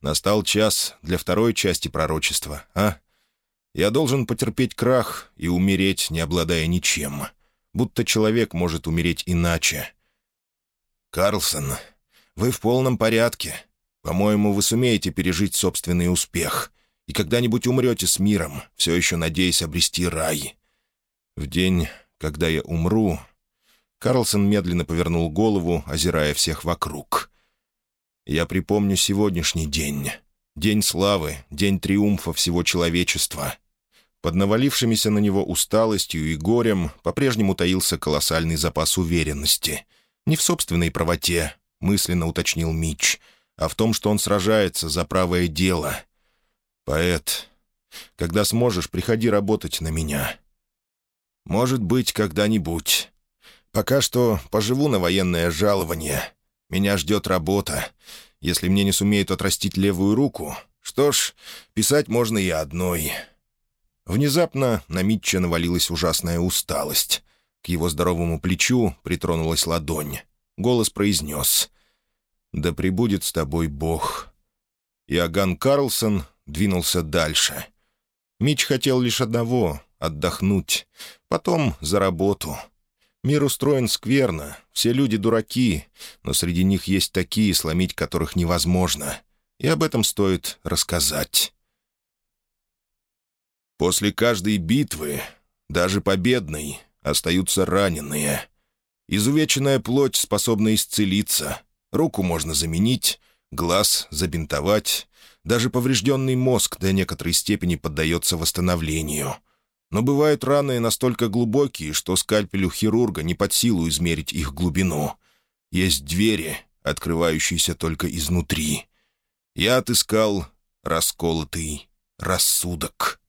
настал час для второй части пророчества, а? Я должен потерпеть крах и умереть, не обладая ничем. Будто человек может умереть иначе». «Карлсон, вы в полном порядке. По-моему, вы сумеете пережить собственный успех и когда-нибудь умрете с миром, все еще надеясь обрести рай. В день, когда я умру...» Карлсон медленно повернул голову, озирая всех вокруг. «Я припомню сегодняшний день. День славы, день триумфа всего человечества». Под навалившимися на него усталостью и горем по-прежнему таился колоссальный запас уверенности. Не в собственной правоте, мысленно уточнил Мич, а в том, что он сражается за правое дело — «Поэт, когда сможешь, приходи работать на меня. Может быть, когда-нибудь. Пока что поживу на военное жалование. Меня ждет работа. Если мне не сумеют отрастить левую руку, что ж, писать можно и одной». Внезапно на Митча навалилась ужасная усталость. К его здоровому плечу притронулась ладонь. Голос произнес «Да пребудет с тобой Бог». Иоганн Карлсон двинулся дальше. Мич хотел лишь одного — отдохнуть. Потом за работу. Мир устроен скверно, все люди дураки, но среди них есть такие, сломить которых невозможно. И об этом стоит рассказать. После каждой битвы, даже победной, остаются раненые. Изувеченная плоть способна исцелиться. Руку можно заменить, глаз забинтовать, даже поврежденный мозг до некоторой степени поддается восстановлению. Но бывают раны настолько глубокие, что скальпелю хирурга не под силу измерить их глубину. Есть двери, открывающиеся только изнутри. Я отыскал расколотый рассудок».